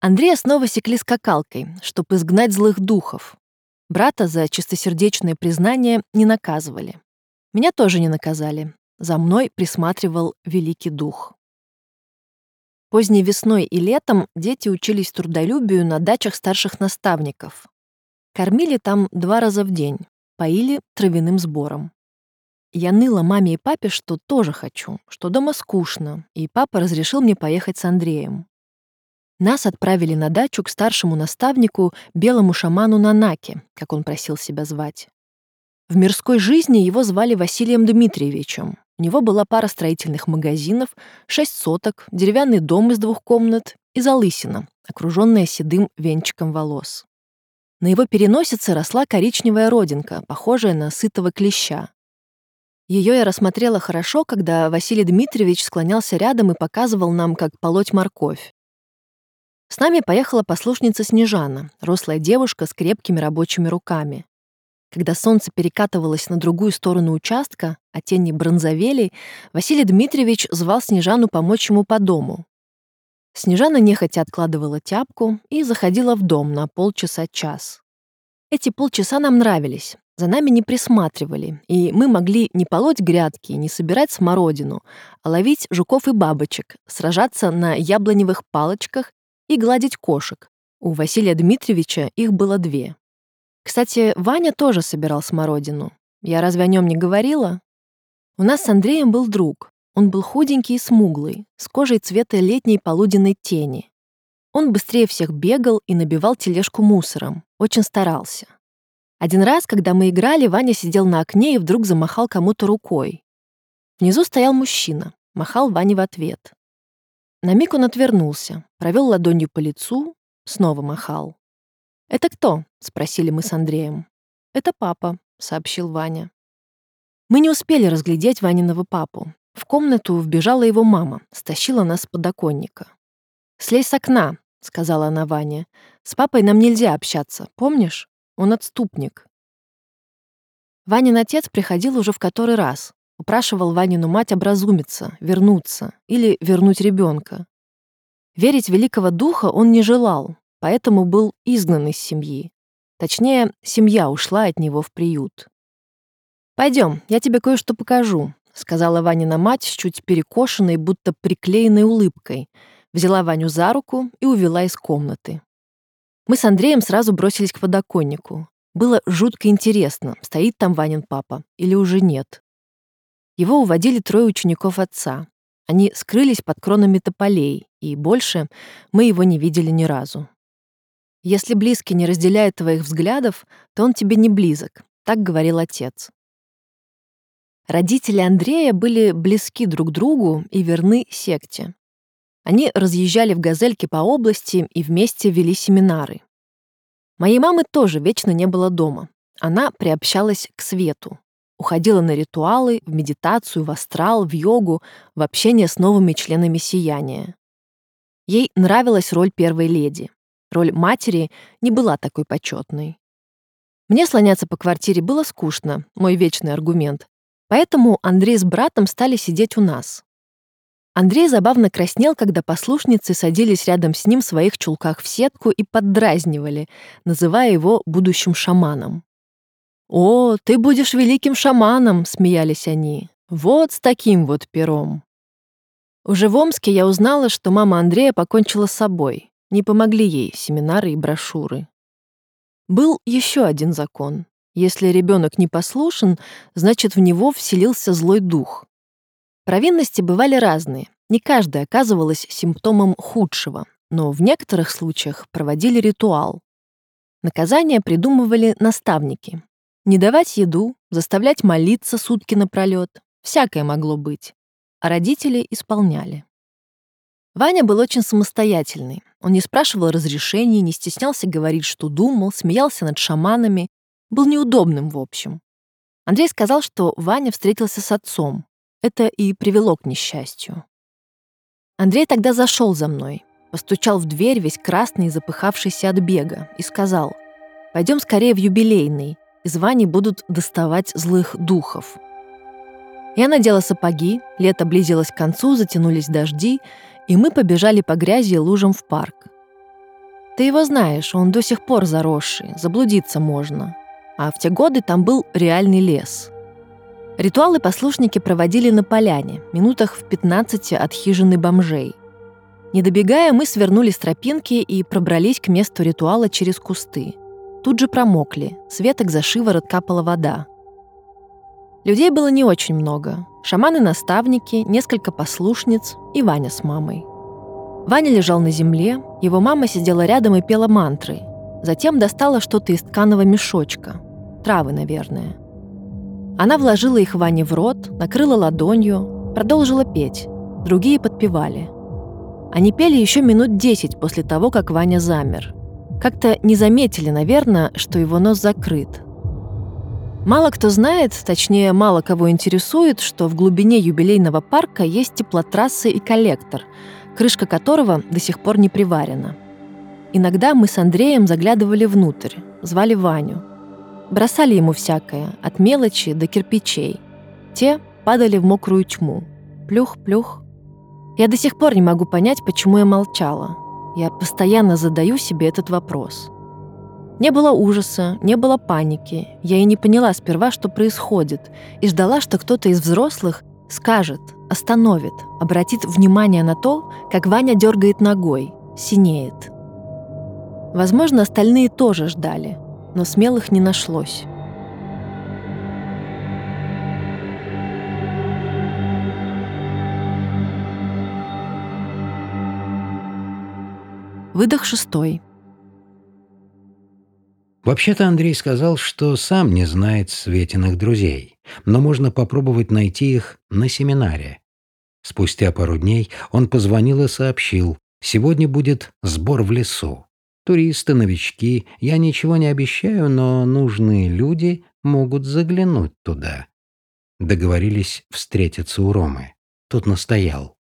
B: Андрея снова секли скакалкой, чтобы изгнать злых духов. Брата за чистосердечное признание не наказывали. Меня тоже не наказали. За мной присматривал великий дух. Поздней весной и летом дети учились трудолюбию на дачах старших наставников. Кормили там два раза в день, поили травяным сбором. Я ныла маме и папе, что тоже хочу, что дома скучно, и папа разрешил мне поехать с Андреем. Нас отправили на дачу к старшему наставнику, белому шаману Нанаке, как он просил себя звать. В мирской жизни его звали Василием Дмитриевичем. У него была пара строительных магазинов, шесть соток, деревянный дом из двух комнат и залысина, окруженная седым венчиком волос. На его переносице росла коричневая родинка, похожая на сытого клеща. Ее я рассмотрела хорошо, когда Василий Дмитриевич склонялся рядом и показывал нам, как полоть морковь. С нами поехала послушница Снежана, рослая девушка с крепкими рабочими руками. Когда солнце перекатывалось на другую сторону участка, а тени бронзовели, Василий Дмитриевич звал Снежану помочь ему по дому. Снежана нехотя откладывала тяпку и заходила в дом на полчаса-час. Эти полчаса нам нравились, за нами не присматривали, и мы могли не полоть грядки, не собирать смородину, а ловить жуков и бабочек, сражаться на яблоневых палочках и гладить кошек. У Василия Дмитриевича их было две. Кстати, Ваня тоже собирал смородину. Я разве о нем не говорила? У нас с Андреем был друг. Он был худенький и смуглый, с кожей цвета летней полуденной тени. Он быстрее всех бегал и набивал тележку мусором. Очень старался. Один раз, когда мы играли, Ваня сидел на окне и вдруг замахал кому-то рукой. Внизу стоял мужчина, махал Ване в ответ. На миг он отвернулся, провел ладонью по лицу, снова махал. «Это кто?» — спросили мы с Андреем. «Это папа», — сообщил Ваня. Мы не успели разглядеть Ваниного папу. В комнату вбежала его мама, стащила нас с подоконника. «Слезь с окна», — сказала она Ване. «С папой нам нельзя общаться, помнишь? Он отступник». Ванин отец приходил уже в который раз, Упрашивал Ванину мать образумиться, вернуться или вернуть ребенка. Верить великого духа он не желал, поэтому был изгнан из семьи. Точнее, семья ушла от него в приют. Пойдем, я тебе кое-что покажу», — сказала Ванина мать с чуть перекошенной, будто приклеенной улыбкой. Взяла Ваню за руку и увела из комнаты. Мы с Андреем сразу бросились к подоконнику. Было жутко интересно, стоит там Ванин папа или уже нет. Его уводили трое учеников отца. Они скрылись под кронами тополей, и больше мы его не видели ни разу. Если близкий не разделяет твоих взглядов, то он тебе не близок, так говорил отец. Родители Андрея были близки друг другу и верны секте. Они разъезжали в газельке по области и вместе вели семинары. Моей мамы тоже вечно не было дома. Она приобщалась к свету. Уходила на ритуалы, в медитацию, в астрал, в йогу, в общение с новыми членами сияния. Ей нравилась роль первой леди. Роль матери не была такой почетной. Мне слоняться по квартире было скучно, мой вечный аргумент. Поэтому Андрей с братом стали сидеть у нас. Андрей забавно краснел, когда послушницы садились рядом с ним в своих чулках в сетку и поддразнивали, называя его будущим шаманом. «О, ты будешь великим шаманом!» — смеялись они. «Вот с таким вот пером!» Уже в Омске я узнала, что мама Андрея покончила с собой. Не помогли ей семинары и брошюры. Был еще один закон. Если ребенок не послушен, значит, в него вселился злой дух. Провинности бывали разные. Не каждая оказывалась симптомом худшего, но в некоторых случаях проводили ритуал. Наказания придумывали наставники. Не давать еду, заставлять молиться сутки напролет. Всякое могло быть. А родители исполняли. Ваня был очень самостоятельный. Он не спрашивал разрешений, не стеснялся говорить, что думал, смеялся над шаманами, был неудобным в общем. Андрей сказал, что Ваня встретился с отцом. Это и привело к несчастью. Андрей тогда зашел за мной, постучал в дверь, весь красный и запыхавшийся от бега, и сказал, «Пойдем скорее в юбилейный, из Вани будут доставать злых духов». Я надела сапоги, лето близилось к концу, затянулись дожди, и мы побежали по грязи и лужам в парк. Ты его знаешь, он до сих пор заросший, заблудиться можно а в те годы там был реальный лес. Ритуалы послушники проводили на поляне, минутах в 15 от хижины бомжей. Не добегая, мы свернули с тропинки и пробрались к месту ритуала через кусты. Тут же промокли, светок за шиворот капала вода. Людей было не очень много. Шаманы-наставники, несколько послушниц и Ваня с мамой. Ваня лежал на земле, его мама сидела рядом и пела мантры. Затем достала что-то из тканого мешочка травы, наверное. Она вложила их Ване в рот, накрыла ладонью, продолжила петь. Другие подпевали. Они пели еще минут десять после того, как Ваня замер. Как-то не заметили, наверное, что его нос закрыт. Мало кто знает, точнее, мало кого интересует, что в глубине юбилейного парка есть теплотрассы и коллектор, крышка которого до сих пор не приварена. Иногда мы с Андреем заглядывали внутрь, звали Ваню – Бросали ему всякое, от мелочи до кирпичей. Те падали в мокрую тьму. Плюх-плюх. Я до сих пор не могу понять, почему я молчала. Я постоянно задаю себе этот вопрос. Не было ужаса, не было паники. Я и не поняла сперва, что происходит, и ждала, что кто-то из взрослых скажет, остановит, обратит внимание на то, как Ваня дергает ногой, синеет. Возможно, остальные тоже ждали, но смелых не нашлось. Выдох шестой.
A: Вообще-то Андрей сказал, что сам не знает Светиных друзей, но можно попробовать найти их на семинаре. Спустя пару дней он позвонил и сообщил, сегодня будет сбор в лесу. Туристы, новички, я ничего не обещаю, но нужные люди могут заглянуть туда. Договорились встретиться у Ромы. Тот настоял.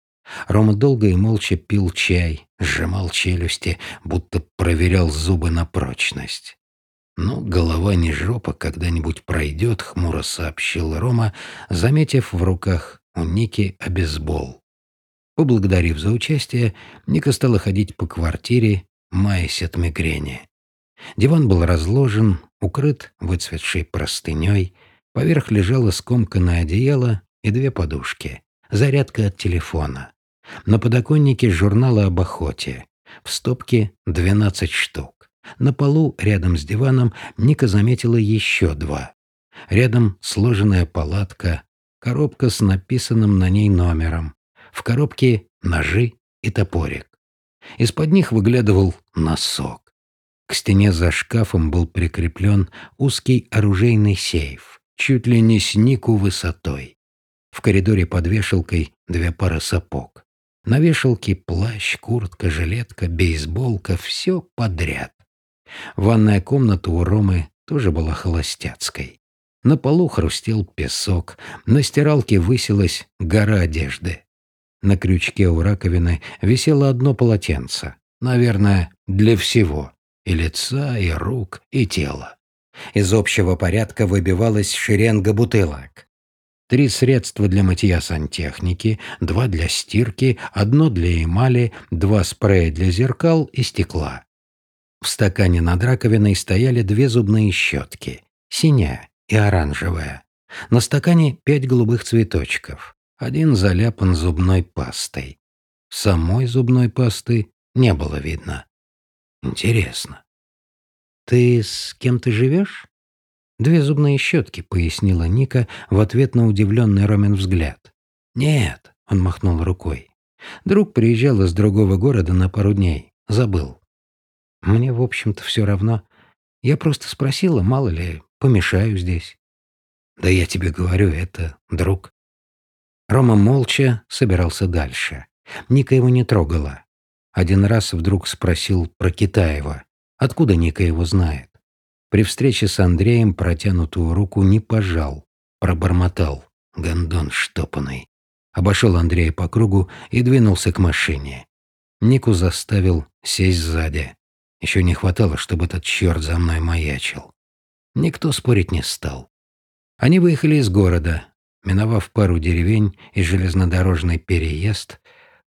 A: Рома долго и молча пил чай, сжимал челюсти, будто проверял зубы на прочность. «Ну, голова не жопа, когда-нибудь пройдет», — хмуро сообщил Рома, заметив в руках у Ники обезбол. Поблагодарив за участие, Ника стала ходить по квартире, маясь от мигрени. Диван был разложен, укрыт выцветшей простыней, поверх лежало скомканное одеяло и две подушки, зарядка от телефона. На подоконнике журналы об охоте, в стопке 12 штук. На полу, рядом с диваном, Ника заметила еще два. Рядом сложенная палатка, коробка с написанным на ней номером. В коробке ножи и топорик. Из-под них выглядывал носок. К стене за шкафом был прикреплен узкий оружейный сейф, чуть ли не с нику высотой. В коридоре под вешалкой две пары сапог. На вешалке плащ, куртка, жилетка, бейсболка — все подряд. Ванная комната у Ромы тоже была холостяцкой. На полу хрустел песок, на стиралке высилась гора одежды. На крючке у раковины висело одно полотенце, наверное, для всего — и лица, и рук, и тела. Из общего порядка выбивалась шеренга бутылок. Три средства для мытья сантехники, два для стирки, одно для эмали, два спрея для зеркал и стекла. В стакане над раковиной стояли две зубные щетки, синяя и оранжевая. На стакане пять голубых цветочков, один заляпан зубной пастой. Самой зубной пасты не было видно. Интересно. «Ты с кем ты живешь?» «Две зубные щетки», — пояснила Ника в ответ на удивленный Ромин взгляд. «Нет», — он махнул рукой. «Друг приезжал из другого города на пару дней. Забыл. Мне, в общем-то, все равно. Я просто спросила, мало ли, помешаю здесь». «Да я тебе говорю, это друг». Рома молча собирался дальше. Ника его не трогала. Один раз вдруг спросил про Китаева. Откуда Ника его знает? При встрече с Андреем протянутую руку не пожал, пробормотал. Гондон штопанный. Обошел Андрея по кругу и двинулся к машине. Нику заставил сесть сзади. Еще не хватало, чтобы этот черт за мной маячил. Никто спорить не стал. Они выехали из города, миновав пару деревень и железнодорожный переезд,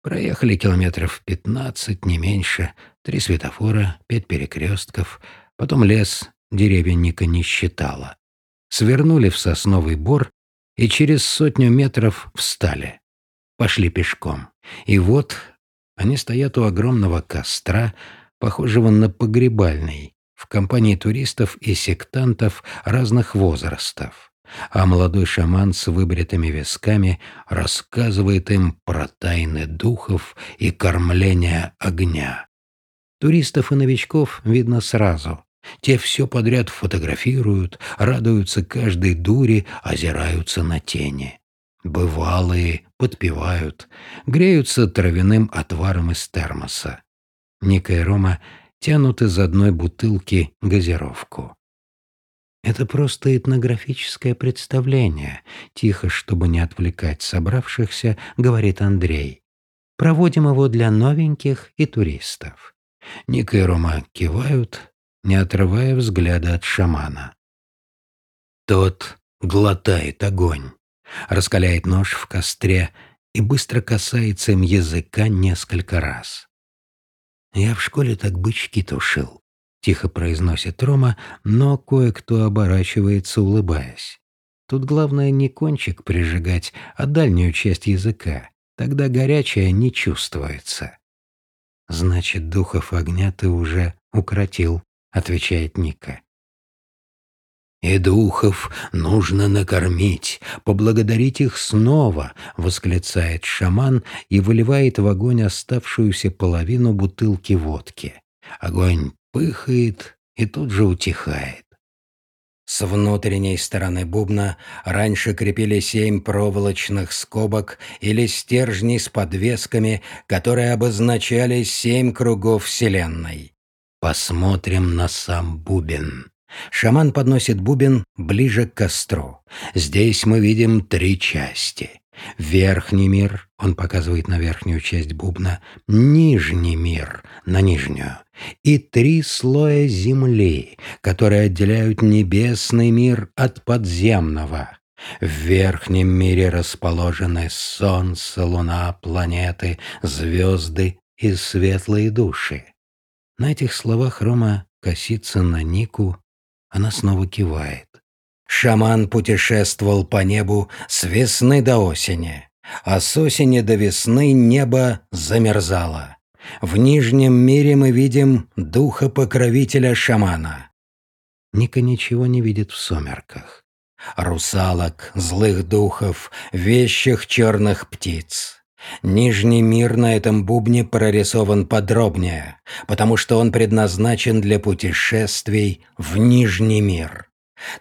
A: Проехали километров пятнадцать, не меньше, три светофора, пять перекрестков, потом лес, деревья Ника не считала. Свернули в сосновый бор и через сотню метров встали. Пошли пешком. И вот они стоят у огромного костра, похожего на погребальный, в компании туристов и сектантов разных возрастов а молодой шаман с выбритыми висками рассказывает им про тайны духов и кормление огня. Туристов и новичков видно сразу. Те все подряд фотографируют, радуются каждой дуре, озираются на тени. Бывалые подпевают, греются травяным отваром из термоса. Ника и Рома тянут из одной бутылки газировку. Это просто этнографическое представление, тихо, чтобы не отвлекать собравшихся, говорит Андрей. Проводим его для новеньких и туристов. Ника и Рома кивают, не отрывая взгляда от шамана. Тот глотает огонь, раскаляет нож в костре и быстро касается им языка несколько раз. Я в школе так бычки тушил. — тихо произносит Рома, но кое-кто оборачивается, улыбаясь. Тут главное не кончик прижигать, а дальнюю часть языка. Тогда горячее не чувствуется. «Значит, духов огня ты уже укротил», — отвечает Ника. «И духов нужно накормить, поблагодарить их снова», — восклицает шаман и выливает в огонь оставшуюся половину бутылки водки. Огонь пыхает и тут же утихает. С внутренней стороны бубна раньше крепили семь проволочных скобок или стержней с подвесками, которые обозначали семь кругов Вселенной. Посмотрим на сам бубен. Шаман подносит бубен ближе к костру. Здесь мы видим три части. Верхний мир, он показывает на верхнюю часть бубна, нижний мир, на нижнюю, и три слоя земли, которые отделяют небесный мир от подземного. В верхнем мире расположены солнце, луна, планеты, звезды и светлые души. На этих словах Рома косится на Нику, она снова кивает. Шаман путешествовал по небу с весны до осени, а с осени до весны небо замерзало. В Нижнем мире мы видим духа-покровителя шамана. Ника ничего не видит в сумерках. Русалок, злых духов, вещих черных птиц.
C: Нижний мир на этом бубне прорисован подробнее, потому что он предназначен для путешествий в Нижний мир.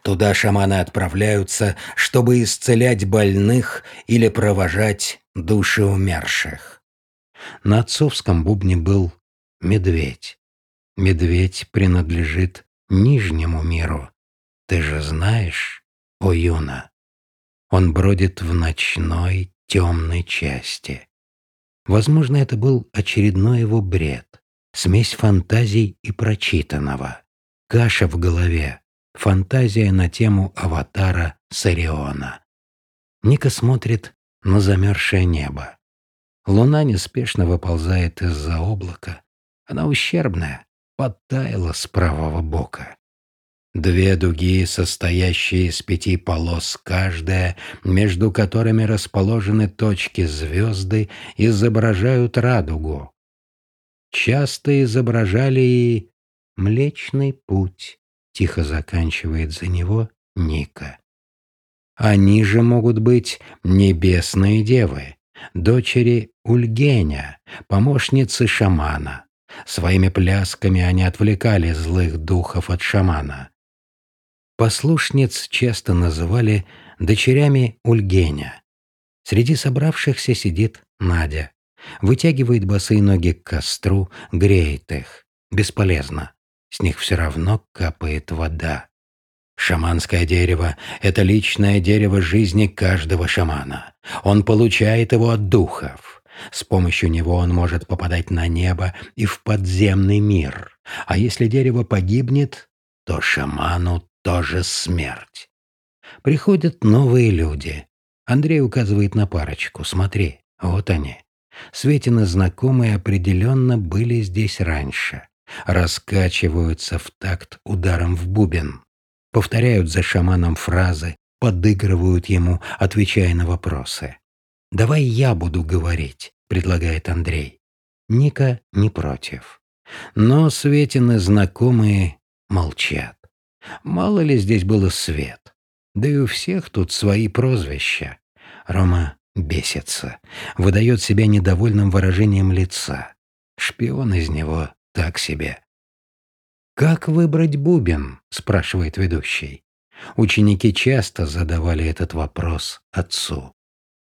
C: Туда шаманы отправляются, чтобы исцелять больных или провожать души умерших.
A: На отцовском бубне был медведь. Медведь принадлежит Нижнему миру. Ты же знаешь, о Юна? Он бродит в ночной темной части. Возможно, это был очередной его бред, смесь фантазий и прочитанного, каша в голове, фантазия на тему аватара Сариона. Ника смотрит на замерзшее небо. Луна неспешно выползает из-за облака. Она ущербная, подтаяла с правого бока. Две дуги, состоящие из пяти полос каждая, между которыми расположены точки звезды, изображают радугу. Часто изображали и Млечный Путь, тихо заканчивает за него Ника. Они же могут быть небесные девы, дочери Ульгеня, помощницы шамана. Своими плясками они отвлекали злых духов от шамана. Послушниц часто называли дочерями Ульгеня. Среди собравшихся сидит Надя. Вытягивает босые ноги к костру, греет их. Бесполезно. С них все равно капает вода. Шаманское дерево – это личное дерево жизни каждого шамана. Он получает его от духов. С помощью него он может попадать на небо и в подземный мир. А если дерево погибнет, то шаману тоже смерть. Приходят новые люди. Андрей указывает на парочку. Смотри, вот они. Светины знакомые определенно были здесь раньше. Раскачиваются в такт ударом в бубен. Повторяют за шаманом фразы, подыгрывают ему, отвечая на вопросы. «Давай я буду говорить», — предлагает Андрей. Ника не против. Но Светины знакомые молчат. Мало ли здесь было свет. Да и у всех тут свои прозвища. Рома бесится, выдает себя недовольным выражением лица. Шпион из него так себе. «Как выбрать бубен?» – спрашивает ведущий. Ученики часто задавали этот вопрос отцу.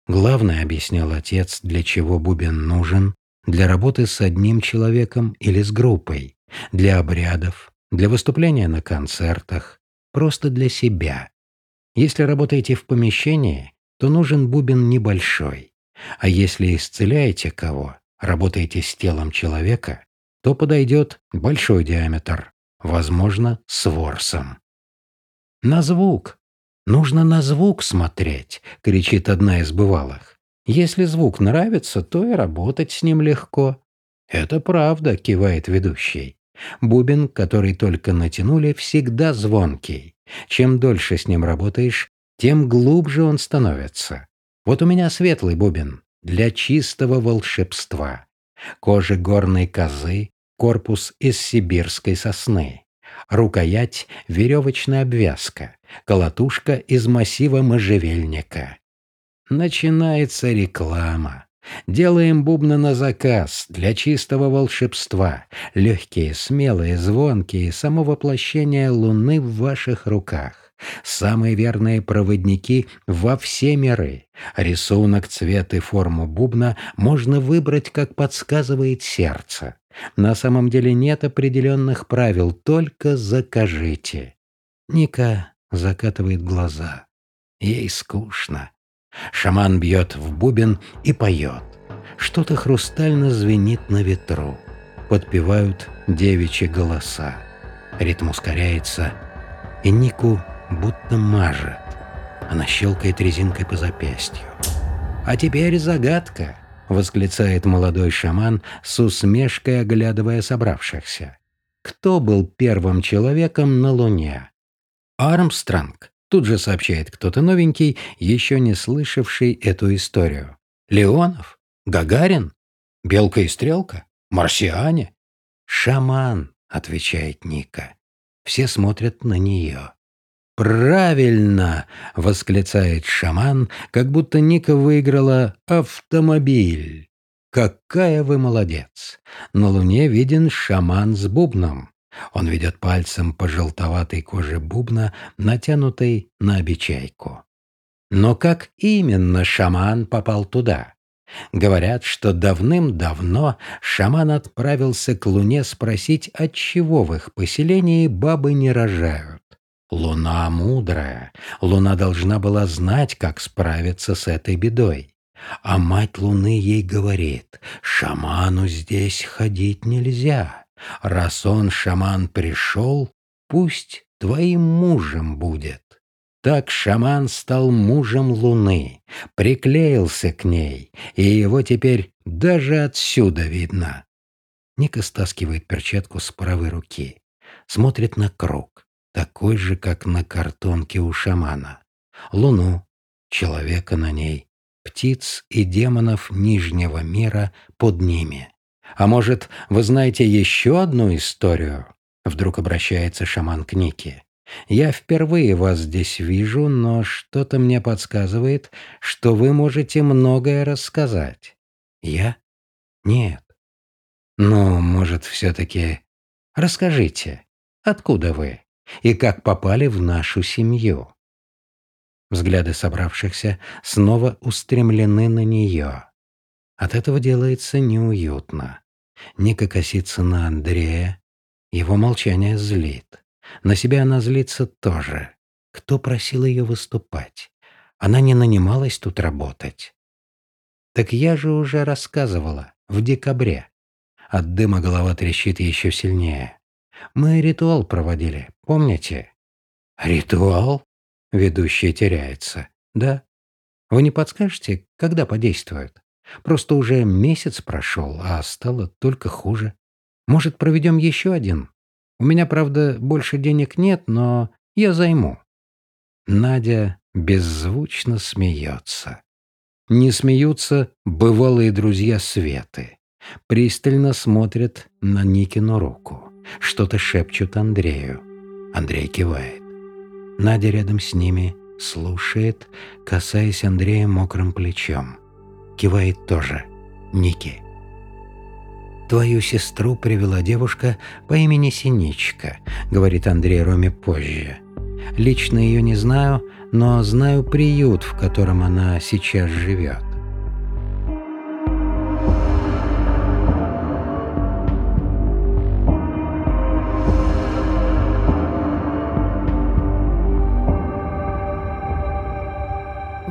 A: Главное, объяснял отец, для чего бубен нужен, для работы с одним человеком или с группой, для обрядов, для выступления на концертах, просто для себя. Если работаете в помещении, то нужен бубен небольшой. А если исцеляете кого, работаете с телом человека, то подойдет большой диаметр, возможно, с ворсом. «На звук! Нужно на звук смотреть!» — кричит одна из бывалых. «Если звук нравится, то и работать с ним легко». «Это правда», — кивает ведущий. Бубен, который только натянули, всегда звонкий. Чем дольше с ним работаешь, тем глубже он становится. Вот у меня светлый бубен для чистого волшебства. Кожа горной козы, корпус из сибирской сосны. Рукоять – веревочная обвязка, колотушка из массива можжевельника. Начинается реклама. Делаем бубны на заказ, для чистого волшебства. Легкие, смелые, звонкие, само воплощение луны в ваших руках. Самые верные проводники во все миры. Рисунок, цвет и форму бубна можно выбрать, как подсказывает сердце. На самом деле нет определенных правил, только закажите. Ника закатывает глаза. Ей скучно. Шаман бьет в бубен и поет. Что-то хрустально звенит на ветру. Подпевают девичьи голоса. Ритм ускоряется, и Нику будто мажет. Она щелкает резинкой по запястью. «А теперь загадка!» — восклицает молодой шаман с усмешкой, оглядывая собравшихся. «Кто был первым человеком на Луне?» «Армстронг», Тут же сообщает кто-то новенький, еще не слышавший эту историю. Леонов? Гагарин? Белка и стрелка? Марсиане? Шаман, отвечает Ника. Все смотрят на нее. Правильно!» — восклицает шаман, как будто Ника выиграла автомобиль. «Какая вы молодец! На Луне виден шаман с бубном. Он ведет пальцем по желтоватой коже бубна, натянутой на обечайку. Но как именно шаман попал туда? Говорят, что давным-давно шаман отправился к Луне спросить, отчего в их поселении бабы не рожают. Луна мудрая, Луна должна была знать, как справиться с этой бедой. А мать Луны ей говорит, шаману здесь ходить нельзя. Раз он, шаман, пришел, пусть твоим мужем будет. Так шаман стал мужем Луны, приклеился к ней, и его теперь даже отсюда видно. Ника стаскивает перчатку с правой руки, смотрит на круг, такой же, как на картонке у шамана. Луну, человека на ней, птиц и демонов Нижнего мира под ними. А может, вы знаете еще одну историю? Вдруг обращается шаман к Нике. Я впервые вас здесь вижу, но что-то мне подсказывает, что вы можете многое рассказать. Я? Нет. Но, может, все-таки расскажите, откуда вы и как попали в нашу семью? Взгляды собравшихся снова устремлены на нее. От этого делается неуютно. Ника косится на Андрея. Его молчание злит. На себя она злится тоже. Кто просил ее выступать? Она не нанималась тут работать. Так я же уже рассказывала, в декабре. От дыма голова трещит еще сильнее. Мы ритуал проводили, помните? Ритуал? Ведущий теряется. Да. Вы не подскажете, когда подействует? Просто уже месяц прошел, а стало только хуже. Может, проведем еще один? У меня, правда, больше денег нет, но я займу». Надя беззвучно смеется. Не смеются бывалые друзья Светы. Пристально смотрят на Никину руку. Что-то шепчут Андрею. Андрей кивает. Надя рядом с ними слушает, касаясь Андрея мокрым плечом кивает тоже. Ники. «Твою сестру привела девушка по имени Синичка», — говорит Андрей Роме позже. «Лично ее не знаю, но знаю приют, в котором она сейчас живет.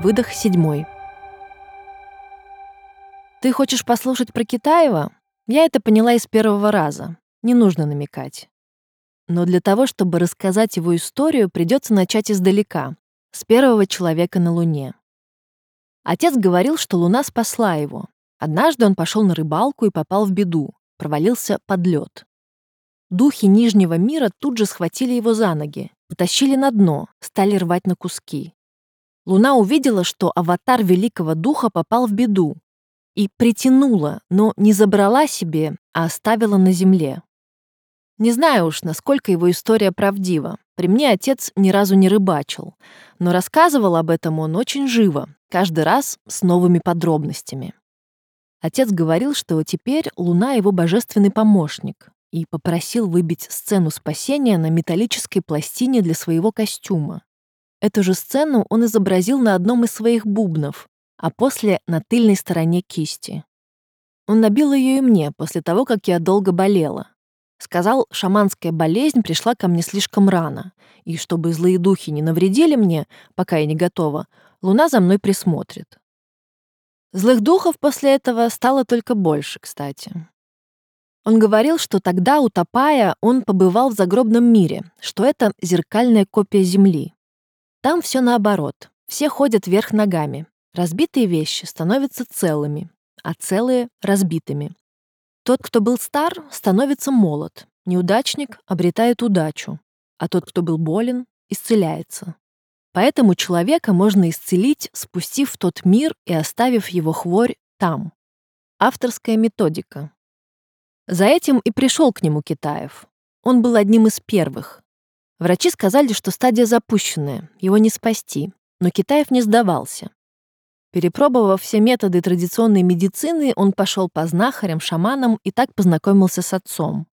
B: Выдох седьмой. Ты хочешь послушать про Китаева? Я это поняла из первого раза. Не нужно намекать. Но для того, чтобы рассказать его историю, придется начать издалека, с первого человека на Луне. Отец говорил, что Луна спасла его. Однажды он пошел на рыбалку и попал в беду, провалился под лед. Духи Нижнего мира тут же схватили его за ноги, потащили на дно, стали рвать на куски. Луна увидела, что аватар Великого Духа попал в беду, и притянула, но не забрала себе, а оставила на земле. Не знаю уж, насколько его история правдива. При мне отец ни разу не рыбачил, но рассказывал об этом он очень живо, каждый раз с новыми подробностями. Отец говорил, что теперь Луна его божественный помощник, и попросил выбить сцену спасения на металлической пластине для своего костюма. Эту же сцену он изобразил на одном из своих бубнов, а после — на тыльной стороне кисти. Он набил ее и мне после того, как я долго болела. Сказал, шаманская болезнь пришла ко мне слишком рано, и чтобы злые духи не навредили мне, пока я не готова, луна за мной присмотрит. Злых духов после этого стало только больше, кстати. Он говорил, что тогда, утопая, он побывал в загробном мире, что это зеркальная копия Земли. Там все наоборот. Все ходят вверх ногами, Разбитые вещи становятся целыми, а целые — разбитыми. Тот, кто был стар, становится молод. Неудачник обретает удачу, а тот, кто был болен, исцеляется. Поэтому человека можно исцелить, спустив в тот мир и оставив его хворь там. Авторская методика. За этим и пришел к нему Китаев. Он был одним из первых. Врачи сказали, что стадия запущенная, его не спасти, но Китаев не сдавался. Перепробовав все методы традиционной медицины, он пошел по знахарям, шаманам и так познакомился с отцом.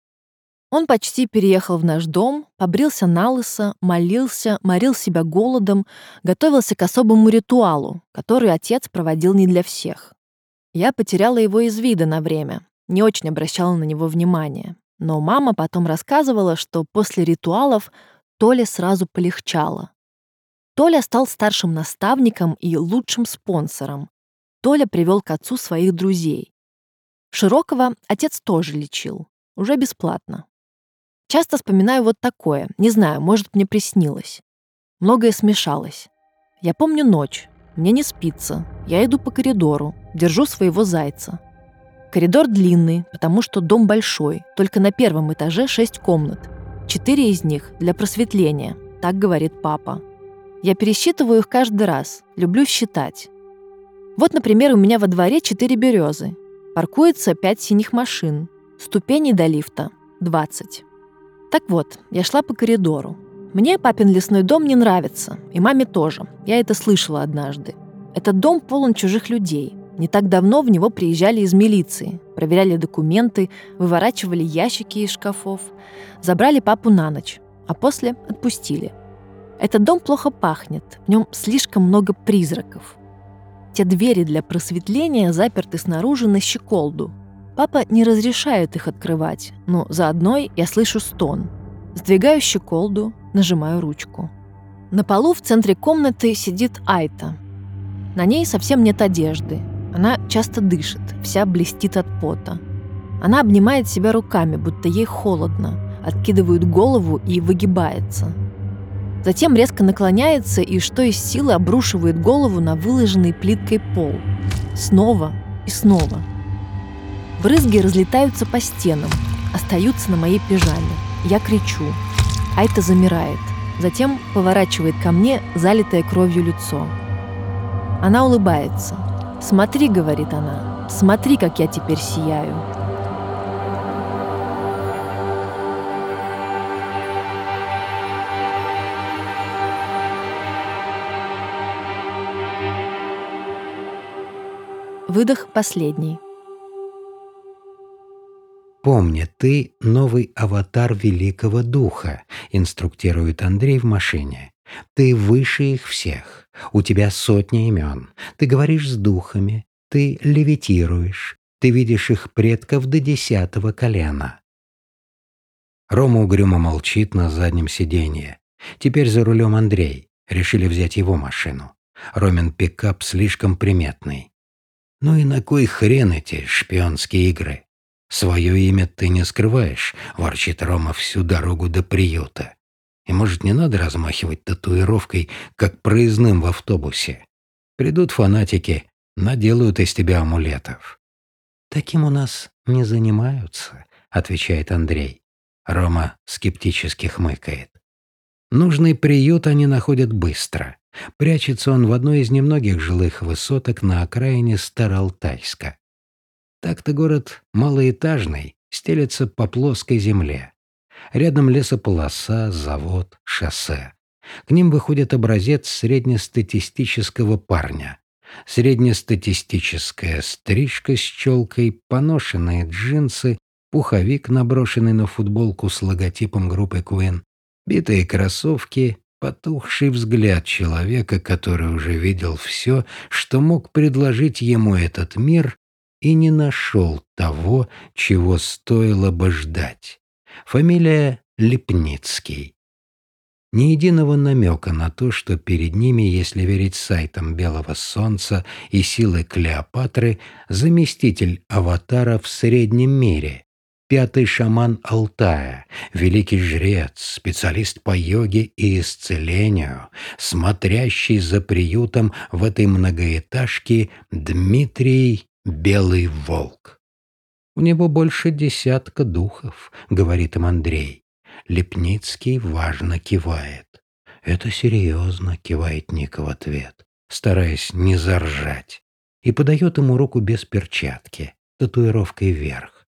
B: Он почти переехал в наш дом, побрился на лысо, молился, морил себя голодом, готовился к особому ритуалу, который отец проводил не для всех. Я потеряла его из вида на время, не очень обращала на него внимания. Но мама потом рассказывала, что после ритуалов Толя сразу полегчало. Толя стал старшим наставником и лучшим спонсором. Толя привел к отцу своих друзей. Широкого отец тоже лечил, уже бесплатно. Часто вспоминаю вот такое, не знаю, может, мне приснилось. Многое смешалось. Я помню ночь, мне не спится, я иду по коридору, держу своего зайца. Коридор длинный, потому что дом большой, только на первом этаже шесть комнат. Четыре из них для просветления, так говорит папа. Я пересчитываю их каждый раз, люблю считать. Вот, например, у меня во дворе четыре березы. Паркуется пять синих машин. Ступеней до лифта — 20. Так вот, я шла по коридору. Мне папин лесной дом не нравится, и маме тоже. Я это слышала однажды. Этот дом полон чужих людей. Не так давно в него приезжали из милиции, проверяли документы, выворачивали ящики из шкафов, забрали папу на ночь, а после отпустили — этот дом плохо пахнет, в нем слишком много призраков. Те двери для просветления заперты снаружи на щеколду. Папа не разрешает их открывать, но за одной я слышу стон. Сдвигаю щеколду, нажимаю ручку. На полу в центре комнаты сидит Айта. На ней совсем нет одежды. Она часто дышит, вся блестит от пота. Она обнимает себя руками, будто ей холодно, откидывает голову и выгибается – Затем резко наклоняется и что из силы обрушивает голову на выложенный плиткой пол. Снова и снова. Брызги разлетаются по стенам, остаются на моей пижаме. Я кричу. Айта замирает. Затем поворачивает ко мне залитое кровью лицо. Она улыбается. «Смотри», — говорит она, — «смотри, как я теперь сияю». Выдох последний.
A: «Помни, ты новый аватар Великого Духа», — инструктирует Андрей в машине. «Ты выше их всех. У тебя сотни имен. Ты говоришь с духами. Ты левитируешь. Ты видишь их предков до десятого колена». Рома угрюмо молчит на заднем сиденье. Теперь за рулем Андрей. Решили взять его машину. Ромин пикап слишком приметный. Ну и на кой хрен эти шпионские игры? Свое имя ты не скрываешь, ворчит Рома всю дорогу до приюта. И может не надо размахивать татуировкой, как проездным в автобусе. Придут фанатики, наделают из тебя амулетов. Таким у нас не занимаются, отвечает Андрей. Рома скептически хмыкает. Нужный приют они находят быстро. Прячется он в одной из немногих жилых высоток на окраине Староалтайска. Так-то город малоэтажный, стелется по плоской земле. Рядом лесополоса, завод, шоссе. К ним выходит образец среднестатистического парня. Среднестатистическая стрижка с челкой, поношенные джинсы, пуховик, наброшенный на футболку с логотипом группы Queen, битые кроссовки, потухший взгляд человека, который уже видел все, что мог предложить ему этот мир, и не нашел того, чего стоило бы ждать. Фамилия Лепницкий. Ни единого намека на то, что перед ними, если верить сайтам Белого Солнца и силы Клеопатры, заместитель аватара в среднем мире, пятый шаман Алтая, великий жрец, специалист по йоге и исцелению, смотрящий за приютом в этой многоэтажке Дмитрий Белый Волк. «У него больше десятка духов», — говорит им Андрей. Лепницкий важно кивает. «Это серьезно», — кивает Ника в ответ, стараясь не заржать, и подает ему руку без перчатки, татуировкой вверх.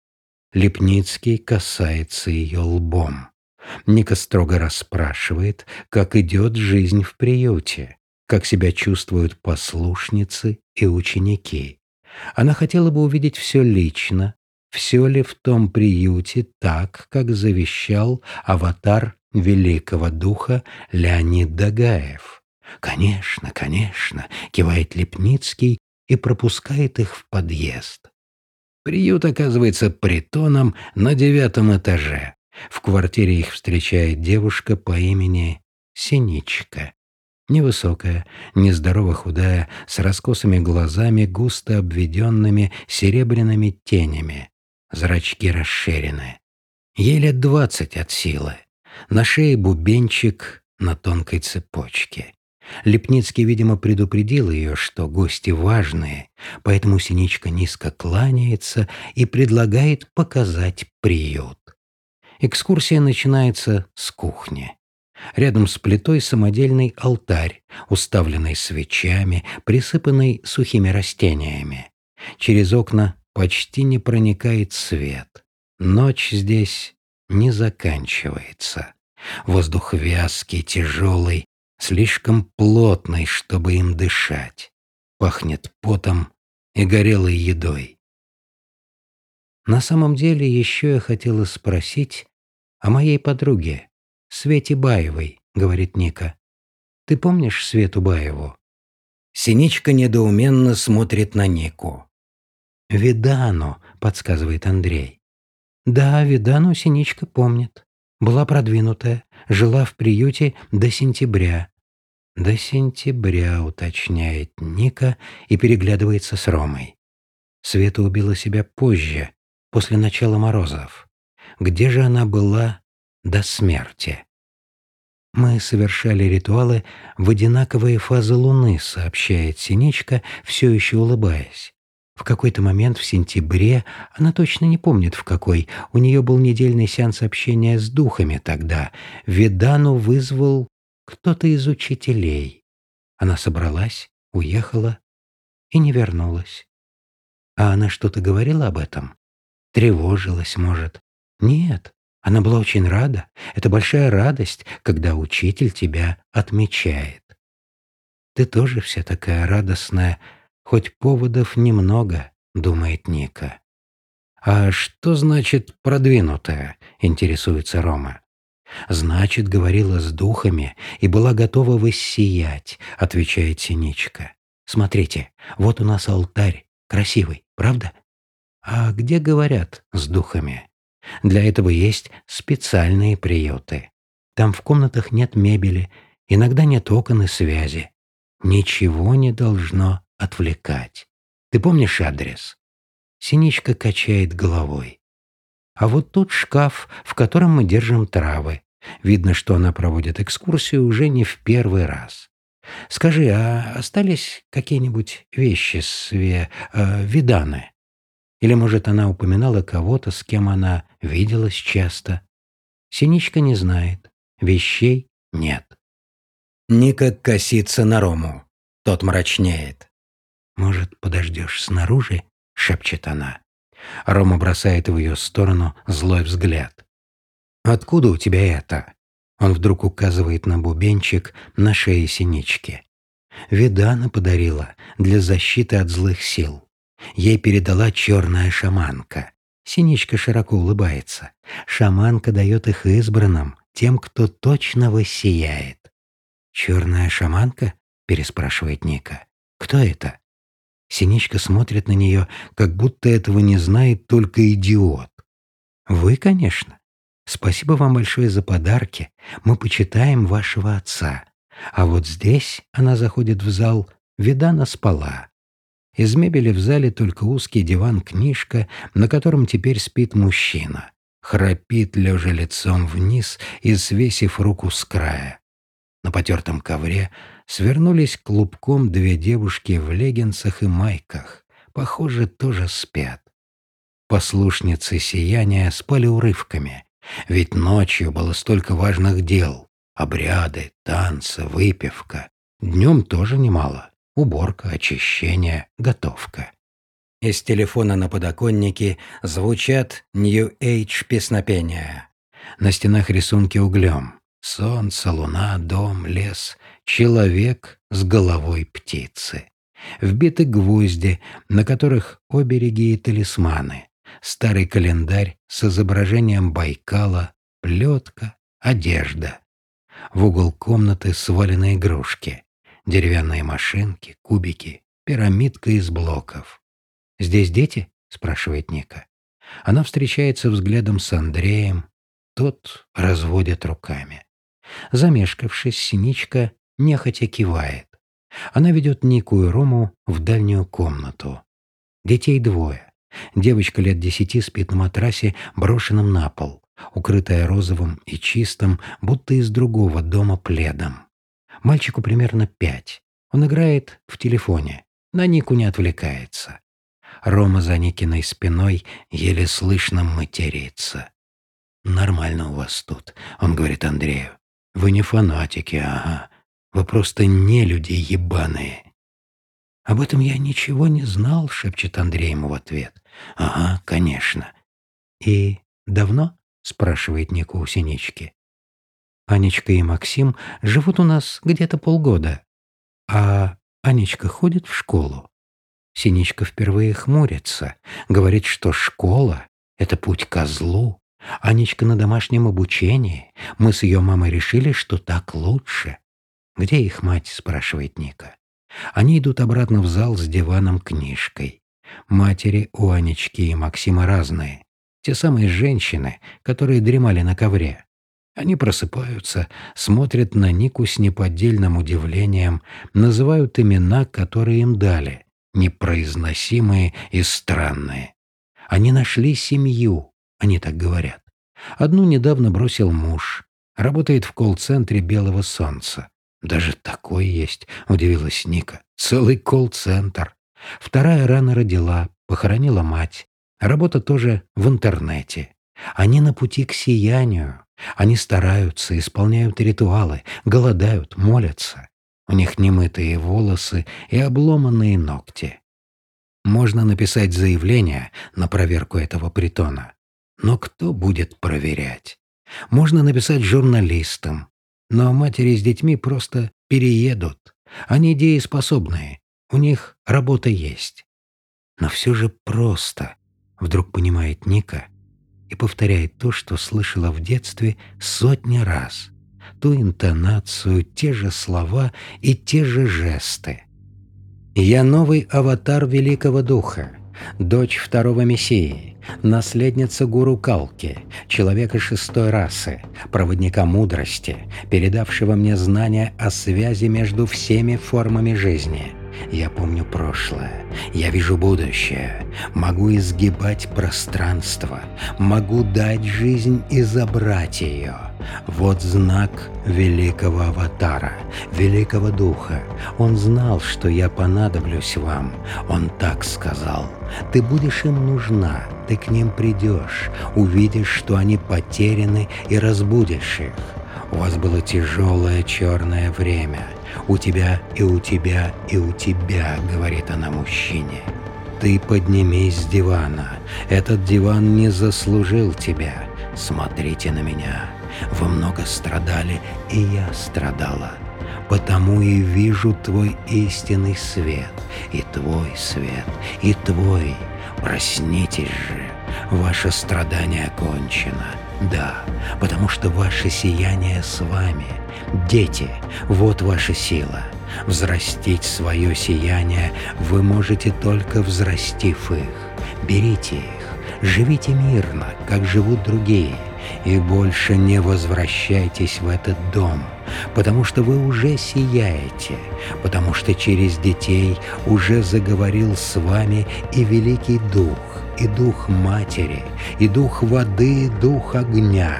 A: Лепницкий касается ее лбом. Ника строго расспрашивает, как идет жизнь в приюте, как себя чувствуют послушницы и ученики. Она хотела бы увидеть все лично, все ли в том приюте так, как завещал аватар великого духа Леонид Дагаев. «Конечно, конечно», — кивает Лепницкий и пропускает их в подъезд. Приют оказывается притоном на девятом этаже. В квартире их встречает девушка по имени Синичка. Невысокая, нездорово худая, с раскосыми глазами, густо обведенными серебряными тенями. Зрачки расширены. Ей лет двадцать от силы. На шее бубенчик на тонкой цепочке. Лепницкий, видимо, предупредил ее, что гости важные, поэтому Синичка низко кланяется и предлагает показать приют. Экскурсия начинается с кухни. Рядом с плитой самодельный алтарь, уставленный свечами, присыпанный сухими растениями. Через окна почти не проникает свет. Ночь здесь не заканчивается. Воздух вязкий, тяжелый, слишком плотный, чтобы им дышать. Пахнет потом и горелой едой. На самом деле еще я хотела спросить о моей подруге, Свете Баевой, говорит Ника. Ты помнишь Свету Баеву? Синичка недоуменно смотрит на Нику. «Видану», — подсказывает Андрей. «Да, Видану Синичка помнит. Была продвинутая, жила в приюте до сентября. До сентября, уточняет Ника и переглядывается с Ромой. Света убила себя позже, после начала морозов. Где же она была до смерти? Мы совершали ритуалы в одинаковые фазы Луны, сообщает Синичка, все еще улыбаясь. В какой-то момент в сентябре, она точно не помнит в какой, у нее был недельный сеанс общения с духами тогда. Ведану вызвал кто-то из учителей. Она собралась, уехала и не вернулась. А она что-то говорила об этом? Тревожилась, может? Нет, она была очень рада. Это большая радость, когда учитель тебя отмечает. Ты тоже вся такая радостная, хоть поводов немного, думает Ника. А что значит продвинутая, интересуется Рома. «Значит, говорила с духами и была готова воссиять», — отвечает Синичка. «Смотрите, вот у нас алтарь, красивый, правда? А где говорят с духами? Для этого есть специальные приюты. Там в комнатах нет мебели, иногда нет окон и связи. Ничего не должно отвлекать. Ты помнишь адрес?» Синичка качает головой. А вот тут шкаф, в котором мы держим травы. Видно, что она проводит экскурсию уже не в первый раз. Скажи, а остались какие-нибудь вещи с э, Виданы? Или, может, она упоминала кого-то, с кем она виделась часто? Синичка не знает. Вещей нет. Ника косится на Рому. Тот мрачнеет. «Может, подождешь снаружи?» — шепчет она. Рома бросает в ее сторону злой взгляд. «Откуда у тебя это?» Он вдруг указывает на бубенчик на шее синички. Видана подарила для защиты от злых сил. Ей передала черная шаманка. Синичка широко улыбается. Шаманка дает их избранным, тем, кто точно воссияет. «Черная шаманка?» — переспрашивает Ника. «Кто это?» Синичка смотрит на нее, как будто этого не знает только идиот. «Вы, конечно. Спасибо вам большое за подарки. Мы почитаем вашего отца. А вот здесь она заходит в зал, Видана спала. Из мебели в зале только узкий диван-книжка, на котором теперь спит мужчина. Храпит, лежа лицом вниз и свесив руку с края. На потертом ковре свернулись клубком две девушки в леггинсах и майках. Похоже, тоже спят. Послушницы сияния спали урывками, ведь ночью было столько важных дел. Обряды, танцы, выпивка. Днем тоже немало. Уборка, очищение, готовка. Из телефона на подоконнике звучат Age песнопения. На стенах рисунки углем. Солнце, луна, дом, лес, человек с головой птицы. Вбиты гвозди, на которых обереги и талисманы. Старый календарь с изображением Байкала, плетка, одежда. В угол комнаты свалены игрушки. Деревянные машинки, кубики, пирамидка из блоков. «Здесь дети?» — спрашивает Ника. Она встречается взглядом с Андреем. Тот разводит руками. Замешкавшись, Синичка нехотя кивает. Она ведет Нику и Рому в дальнюю комнату. Детей двое. Девочка лет десяти спит на матрасе, брошенном на пол, укрытая розовым и чистым, будто из другого дома пледом. Мальчику примерно пять. Он играет в телефоне. На Нику не отвлекается. Рома за Никиной спиной еле слышно матерится. «Нормально у вас тут», — он говорит Андрею. «Вы не фанатики, ага. Вы просто не люди ебаные». «Об этом я ничего не знал», — шепчет Андрей ему в ответ. «Ага, конечно». «И давно?» — спрашивает Ника у Синички. «Анечка и Максим живут у нас где-то полгода. А Анечка ходит в школу?» Синичка впервые хмурится, говорит, что школа — это путь козлу. Анечка на домашнем обучении. Мы с ее мамой решили, что так лучше. «Где их мать?» — спрашивает Ника. Они идут обратно в зал с диваном-книжкой. Матери у Анечки и Максима разные. Те самые женщины, которые дремали на ковре. Они просыпаются, смотрят на Нику с неподдельным удивлением, называют имена, которые им дали, непроизносимые и странные. Они нашли семью, они так говорят. Одну недавно бросил муж, работает в колл-центре «Белого солнца». «Даже такой есть», — удивилась Ника. «Целый колл-центр». Вторая рано родила, похоронила мать. Работа тоже в интернете. Они на пути к сиянию. Они стараются, исполняют ритуалы, голодают, молятся. У них немытые волосы и обломанные ногти. Можно написать заявление на проверку этого притона. Но кто будет проверять? Можно написать журналистам, но матери с детьми просто переедут. Они дееспособные, у них работа есть. Но все же просто, вдруг понимает Ника и повторяет то, что слышала в детстве сотни раз. Ту интонацию, те же слова и те же жесты. «Я новый аватар Великого Духа, дочь второго Мессии, наследница гуру Калки, человека шестой расы, проводника мудрости, передавшего мне знания о связи между всеми формами жизни. Я помню прошлое, я вижу будущее, могу изгибать пространство, могу дать жизнь и забрать ее. Вот знак великого аватара, великого духа. Он знал, что я понадоблюсь вам. Он так сказал. Ты будешь им нужна, ты к ним придешь, увидишь, что они потеряны и разбудишь их. У вас было тяжелое черное время. У тебя и у тебя и у тебя, говорит она мужчине. Ты поднимись с дивана. Этот диван не заслужил тебя. Смотрите на меня. Вы много страдали, и я страдала. Потому и вижу твой истинный свет, и твой свет, и твой. Проснитесь же, ваше страдание кончено. Да, потому что ваше сияние с вами. Дети, вот ваша сила. Взрастить свое сияние вы можете только взрастив их. Берите их, живите мирно, как живут другие – и больше не возвращайтесь в этот дом, потому что вы уже сияете, потому что через детей уже заговорил с вами и Великий Дух, и Дух Матери, и Дух Воды, и Дух Огня.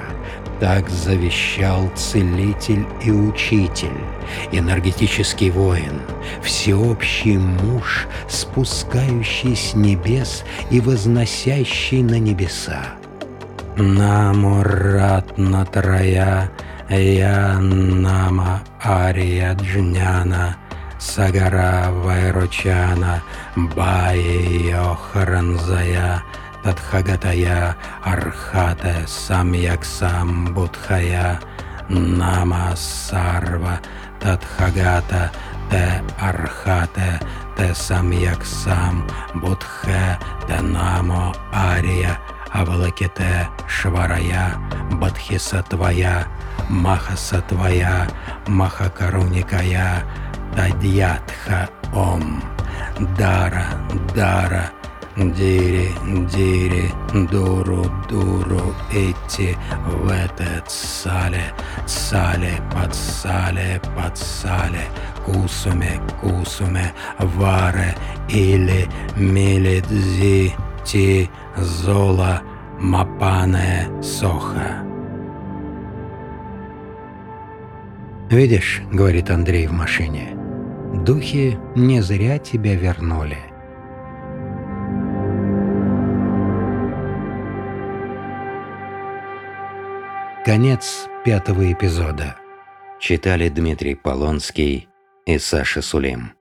A: Так завещал Целитель и Учитель, энергетический воин, всеобщий муж, спускающий с небес и возносящий на небеса. Намуратна Трая Я Нама Ария Джняна Сагара Вайрочана Баи Охранзая Татхагатая Архата Самьяксам Будхая Нама Сарва Татхагата Те Архате Те Самьяксам Будхе Те Намо Ария Авалаките Шварая Бадхисатвая Махасатвая Махакаруникая Тадьятха Ом. Дара Дара Дири, дири, дуру, дуру, идти в этот сале, сале, подсале, подсале, кусуме, кусуме, варе, или милидзи, ти, зола, мапане, соха. «Видишь, — говорит Андрей в машине, — духи не зря тебя вернули». Конец пятого эпизода.
D: Читали Дмитрий Полонский и Саша Сулим.